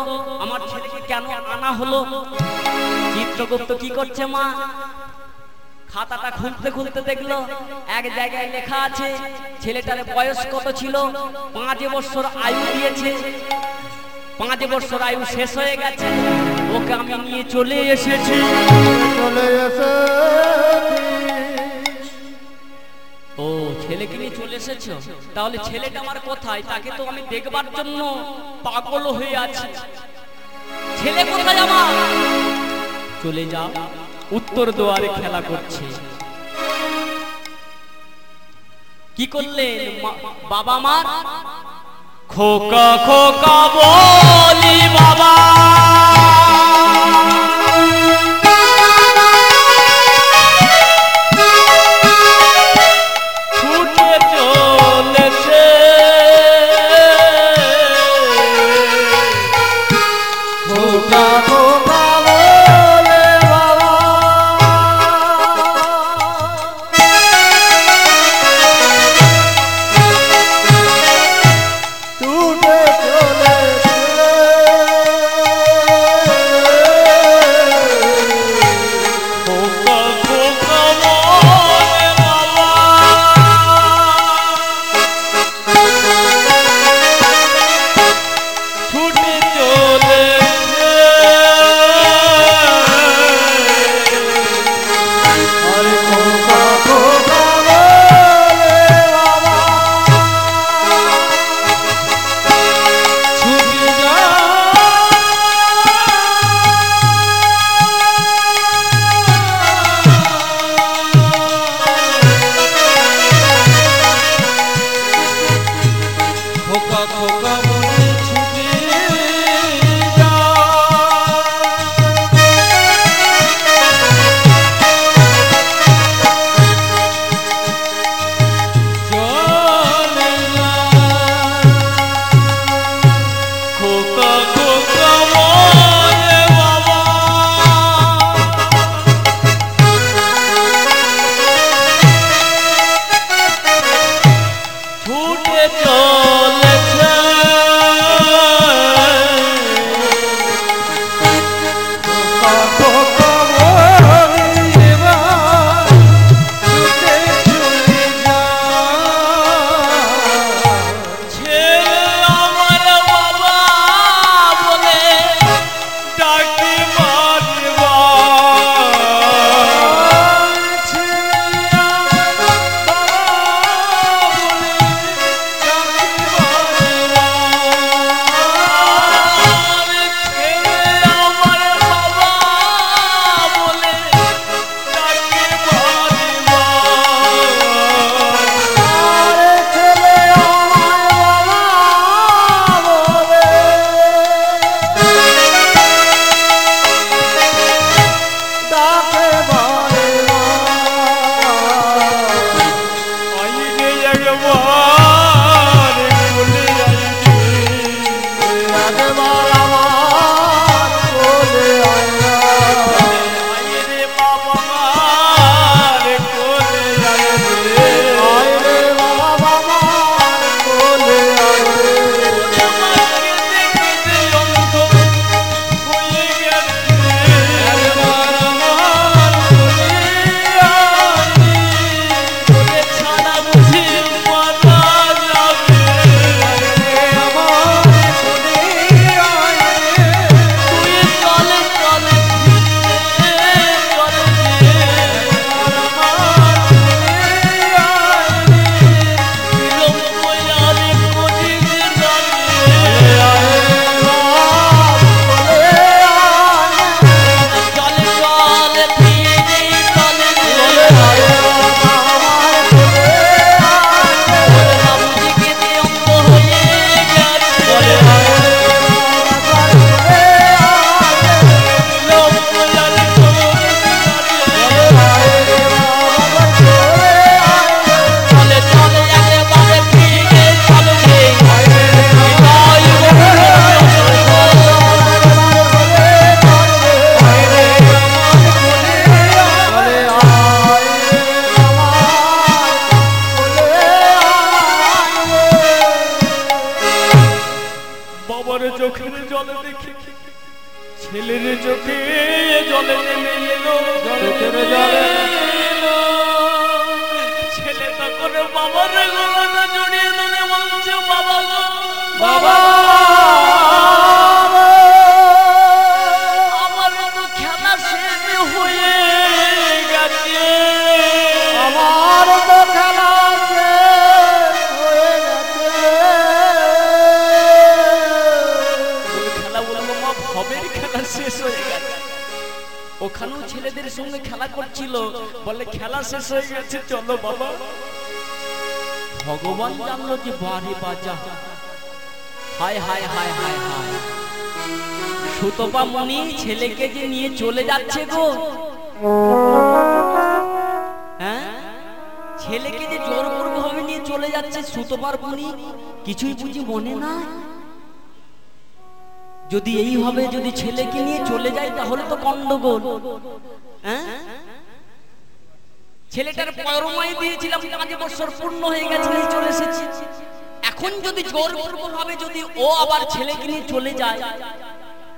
আমার ছেলেকে কেন আনা হলো? চিত্রগুপ্ত কি করছে মা? খাতাটা খুলতে খুলতে দেখল, এক জায়গায় লেখা আছে, ছেলেটার বয়স কত ছিল? পাঁচ বছর আয়ু দিয়েছে। পাঁচ বছর আয়ু শেষ হয়ে গেছে। ওকে আমি নিয়ে চলে এসেছি। চলে এসেছি। ও ছেলেকে নিয়ে চলে এসেছ? তাহলে ছেলেটা আমার কোথায়? তাকে তো আমি দেখবার জন্য পাগল হয়ে আছি। ছেলে কোথায় আমার? চলে যাও। উত্তর দুয়ারে খেলা করছে। কি করলেন বাবা মার খোকা খোকা বলি বাবা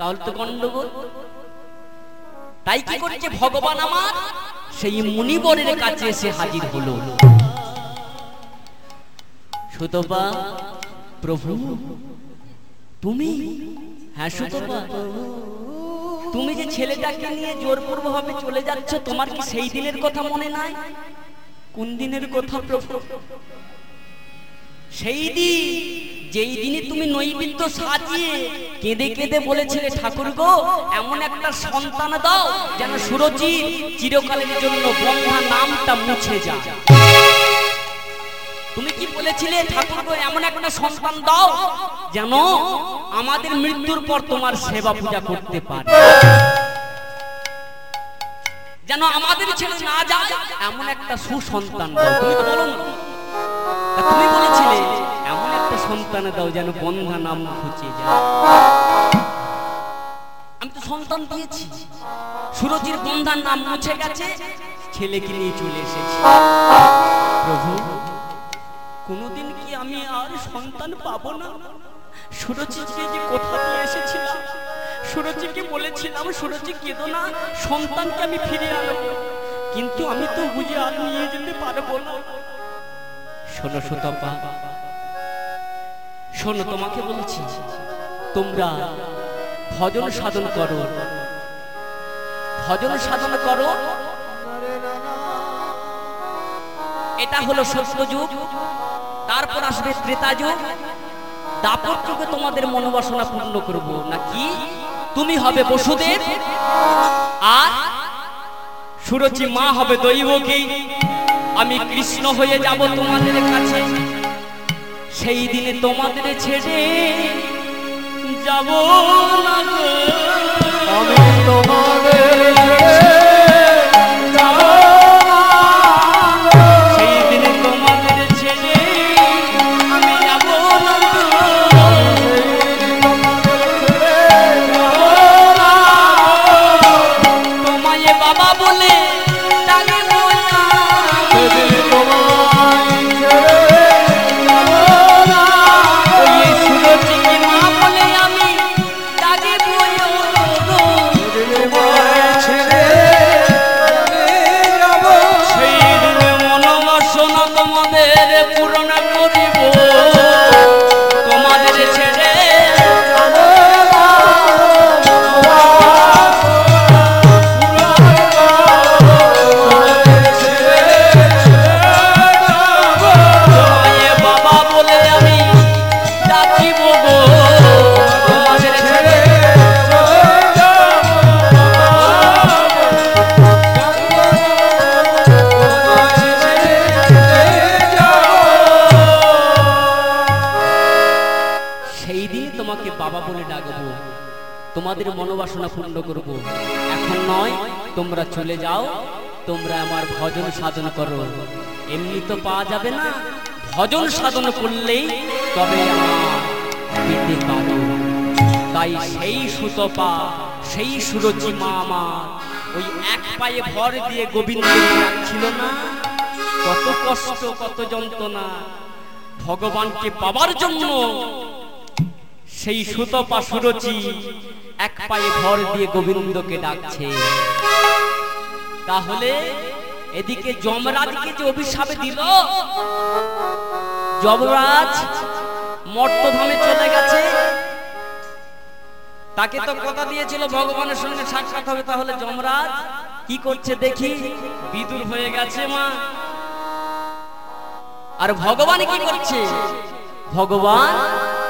তাহলে তো গন্ডগোল। তাই কি করছে ভগবান আমার? সেই মুনিবরের কাছে এসে হাজির হলো। সুতপা, প্রভু, তুমি? হ্যাঁ সুতপা। তুমি যে ছেলেটাকে নিয়ে জোরপূর্ব ভাবে চলে যাচ্ছ, তোমার কি সেই দিনের কথা মনে নাই? কোন দিনের কথা, প্রভু? সেই দিন, যেই দিনে তুমি নৈবেদ্য সাজিয়ে কেঁদে কেঁদে বলেছিলে, ঠাকুর গো, এমন একটা সন্তান দাও যেন সুরজিৎ চিরকালের জন্য বন্ধা নামটা মুছে যায়। তুমি কি বলেছিলে, ঠাকুর গো, এমন একটা সন্তান দাও যেন আমাদের মৃত্যুর পর তোমার সেবা পূজা করতে পারে? যেন আমাদের ছেলে না যায়, এমন একটা সুসন্তান দাও। তুমি তো বলো? না তুমি বলেছিলে এমন একটা সন্তান দাও যেন বন্ধা নাম খুঁজে যায়। আমি তো সন্তান দিয়েছি। সুরজির বন্ধার নাম মুছে গেছে, ছেলেকে নিয়ে চলে এসেছি। প্রভু, কোনোদিন কি আমি আর সন্তান পাবো না? সুরজিকে যে কোথা দিয়ে এসেছিলাম? সুরজিকে বলেছিলাম, সুরজি, কেঁদো না, সন্তানকে আমি ফিরে আনব। কিন্তু আমি তো বুঝে আর নিয়ে যেতে পারব না। শোনো সুতপা। শোনো, তোমাকে বলছি, তোমরা ভজন সাধন করো। ভজন সাধন করো। এটা হলো সত্য যুগ তারপর আসবে ত্রেতা যুগ দাপর যুগে তোমাদের মনোবাসনা পূর্ণ করব। নাকি? তুমি হবে বসুদেব, আর সুরচি মা হবে দৈবকী। আমি কৃষ্ণ হয়ে যাব তোমাদের কাছে। সেই দিনে তোমাদের ছেড়ে যাব না তোমার তোমাদের মনোবাসনা পূর্ণ করব। এখন নয়, তোমরা চলে যাও, তোমরা আমার ভজন সাধন করো। এমনি তো পাওয়া যাবে না। ভজন সাধন করলেই তবে তাই সেই সুতপা, সেই সুরচি মা আমার ওই এক পায়ে ভর দিয়ে গোবিন্দ রাখছিল না। কত কষ্ট, কত যন্ত্রণা। ভগবানকে পাবার জন্য সেই সুতপা সুরচি এক পায়ে ভর দিয়ে গোবিন্দকে ডাকছে। তাহলে এদিকে যমরাজকে যে অভিশাপে দিল? যমরাজ মর্তধামে চলে গেছে। তাকে তো কথা দিয়েছিল ভগবানের সঙ্গে সাক্ষাৎ হবে। তাহলে যমরাজ কি করছে দেখি? বিদুর হয়ে গেছে মা। আর ভগবান কি করছে? ভগবান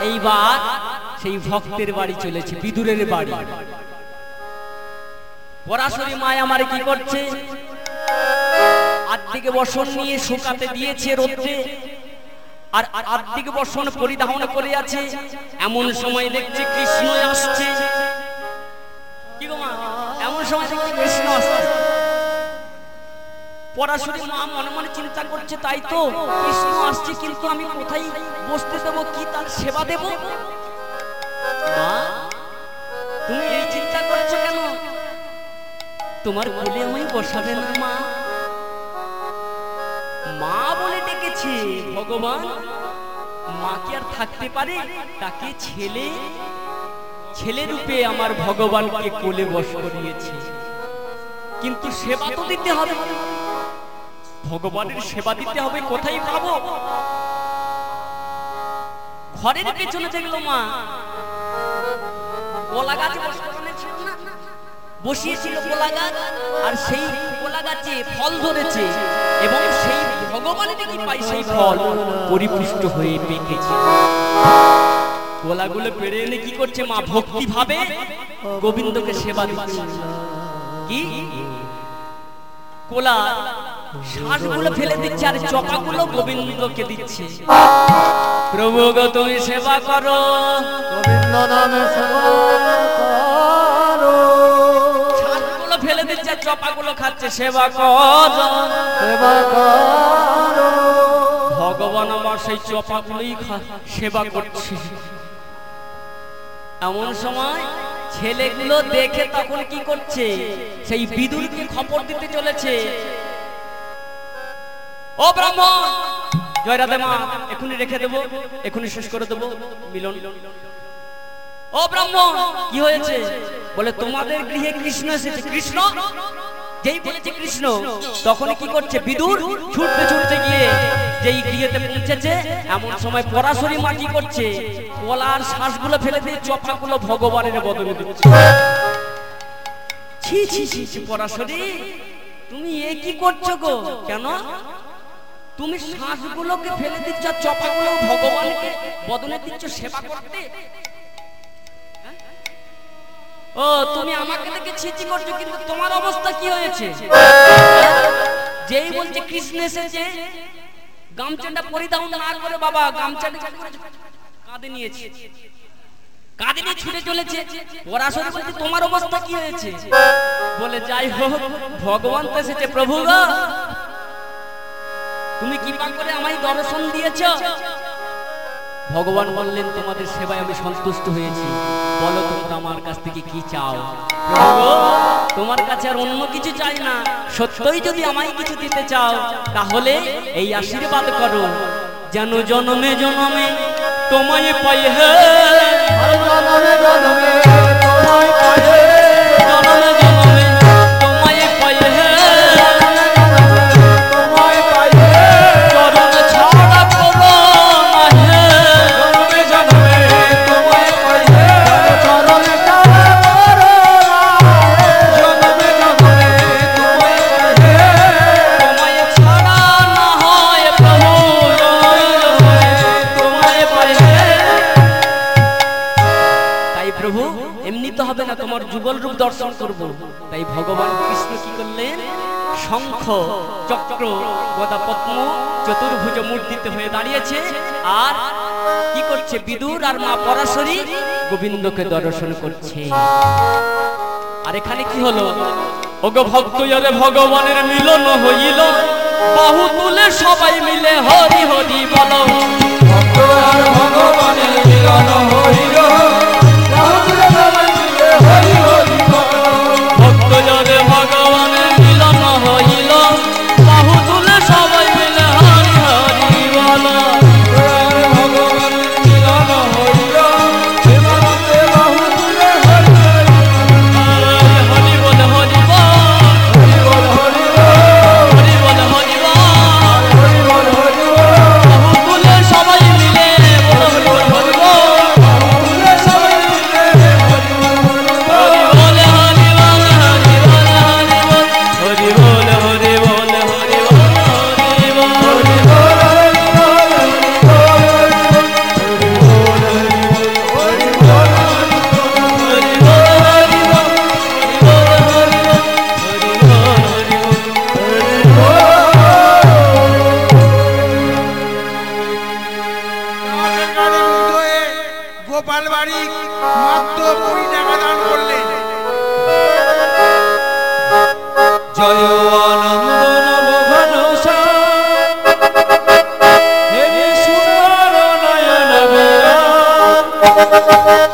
এইবার সেই ভক্তের বাড়ি চলেছে, বিদুরের বাড়ি। পরাশরী মায় আমার কি করছে? আর্থিক বসন নিয়ে শুকাতে দিয়েছে রোদ্রে, আর আর্থিক বসন পরিধান করে আছে। এমন সময় দেখছে কৃষ্ণ আসছে। এমন সময় দেখছে কৃষ্ণ আসছে। পরাশরী মা মনে মনে চিন্তা করছে, তাই তো কৃষ্ণ আসছে, কিন্তু আমি কোথায় বসতে দেবো? কি তার সেবা দেব? তুমি এই তোমার কোলে আমি বসাবে না, মা? মা বলে ডেকেছে, ভগবান, মা কি আর থাকতে পারে? তাকে ছেলে ছেলে রূপে আমার ভগবানকে কোলে বস করিয়েছে। কিন্তু সেবা তো দিতে হবে। ভগবানের সেবা দিতে হবে, কোথায় পাবো? ঘরের পেছনে দেখল মা কলা গাছে বসানো ছিল না? বসিয়েছিল কলা গাছ আর সেই কলা গাছে ফল ধরেছে এবং সেই ভগবানের কি পাই সেই ফল পরিপুষ্ট হয়ে পেকেছে। কলাগুলো পেরে এনে কি করছে মা? ভক্তি ভাবে গোবিন্দকে সেবা দিচ্ছে। কি? কোলা শ্বাসগুলো ফেলে দিচ্ছে আর চপাগুলো গোবিন্দকে দিচ্ছে। প্রভু গো তুমি সেবা করো। গোবিন্দ নামে সেবা করো। শ্বাসগুলো ফেলে দিচ্ছে আর চপাগুলো খাচ্ছে সেবা করো। সেবা করো। ভগবান আমার সেই চপাগুলোই সেবা করছে। এমন সময় ছেলেগুলো দেখে তখন কি করছে? সেই বিদুরকে খবর দিতে চলেছে। ও ব্রাহ্মণ! জয় রাধে মা এখনই রেখে দেবো এখনই শেষ করে দেবো মিলন। ও ব্রাহ্মণ, কি হয়েছে? বলে, তোমাদের গৃহে কৃষ্ণ এসেছে। কৃষ্ণ? যেই বলেছে কৃষ্ণ তখন কি করছে? বিদুর ছুটতে ছুটতে গিয়ে যেই গৃহেতে পৌঁছেছে, এমন সময় পরাশরী মা কি করছে? কলার শ্বাসগুলো ফেলে দিয়ে চপাগুলো ভগবানের বদলে দিচ্ছে। ছি ছি ছি, পরাশরী, তুমি এ কি করছ গো? কেন? তুমি শ্বাসগুলোকে ফেলে দিচ্ছ, চপাগুলো ভগবানকে বদলে দিচ্ছ সেবা করতে? ও, তুমি আমাকে দেখে ছিচি করছ, কিন্তু তোমার অবস্থা কি হয়েছে? যেই বলছে কৃষ্ণ এসেছে, গামছাটা পরিধান না করে বাবা, গামছাটা কাঁধে নিয়েছে। কাঁধে নিয়ে ছুটে চলেছে। ওরা পরাশরে বলছে, তোমার অবস্থা কি হয়েছে? বলে, যাই হোক, ভগবান তো এসেছে প্রভু তুমি কৃপা করে আমায় দর্শন দিয়েছ। ভগবান বললেন, তোমাদের সেবায় আমি সন্তুষ্ট হয়েছি। বলো তোমরা আমার কাছ থেকে কি চাও? তোমার কাছে আর অন্য কিছু চাই না। সত্যই যদি আমায় কিছু দিতে চাও, তাহলে এই আশীর্বাদ করো। যেন জনমে জনমে তোমায় পাই। হে জনমে জনমে। দর্শন করব। তাই ভগবান কৃষ্ণ কি করলেন? শঙ্খ, চক্র, গদা পদ্ম, চতুর্ভুজ মূর্তিতে হয়ে দাঁড়িয়েছে। আর কি করছে বিদুর আর মা পরাশরী? গোবিন্দকে দর্শন করছে। আর এখানে কি হলো? ওগো ভক্ত আরে ভগবানের মিলন হইল। বাহু তুলে সবাই মিলে হরি হরি বলো। ভক্ত আর ভগবানের মিলন হইল। Música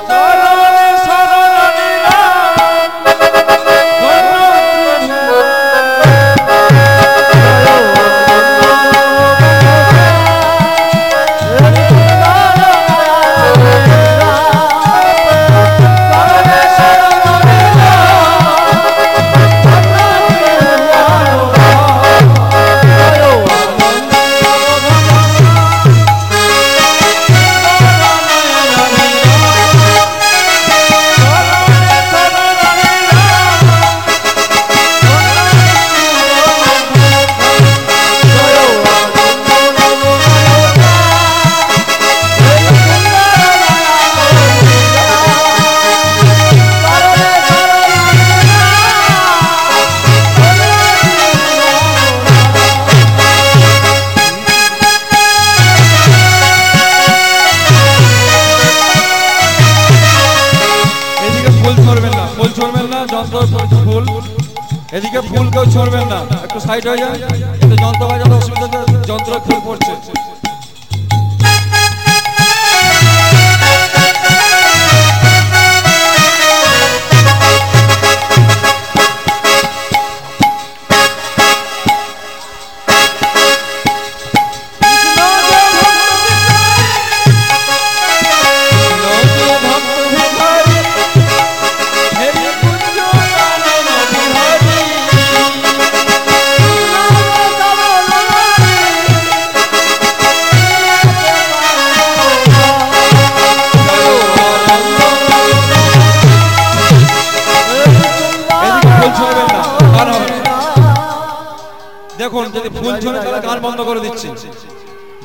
ফুল কেউ ছড়বেন না। একটু সাইড হয়ে যায় যন্ত্র বাজার অসুবিধা যন্ত্র খেয়ে পড়ছে।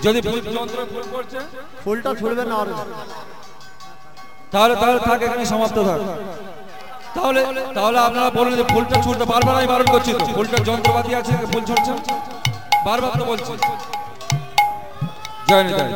যদি যন্ত্র ফুল পড়ছে ফুলটা ছুড়বে না আর। তাহলে তাহলে থাক এখানে সমাপ্ত থাক তাহলে তাহলে আপনারা বলুন যে ফুলটা ছুটতে বারবার আমি বারণ করছি তো। ফুলটা যন্ত্রপাতি আছে ফুল ছুটছে বারবার তো বলছি। জয় নিতাই।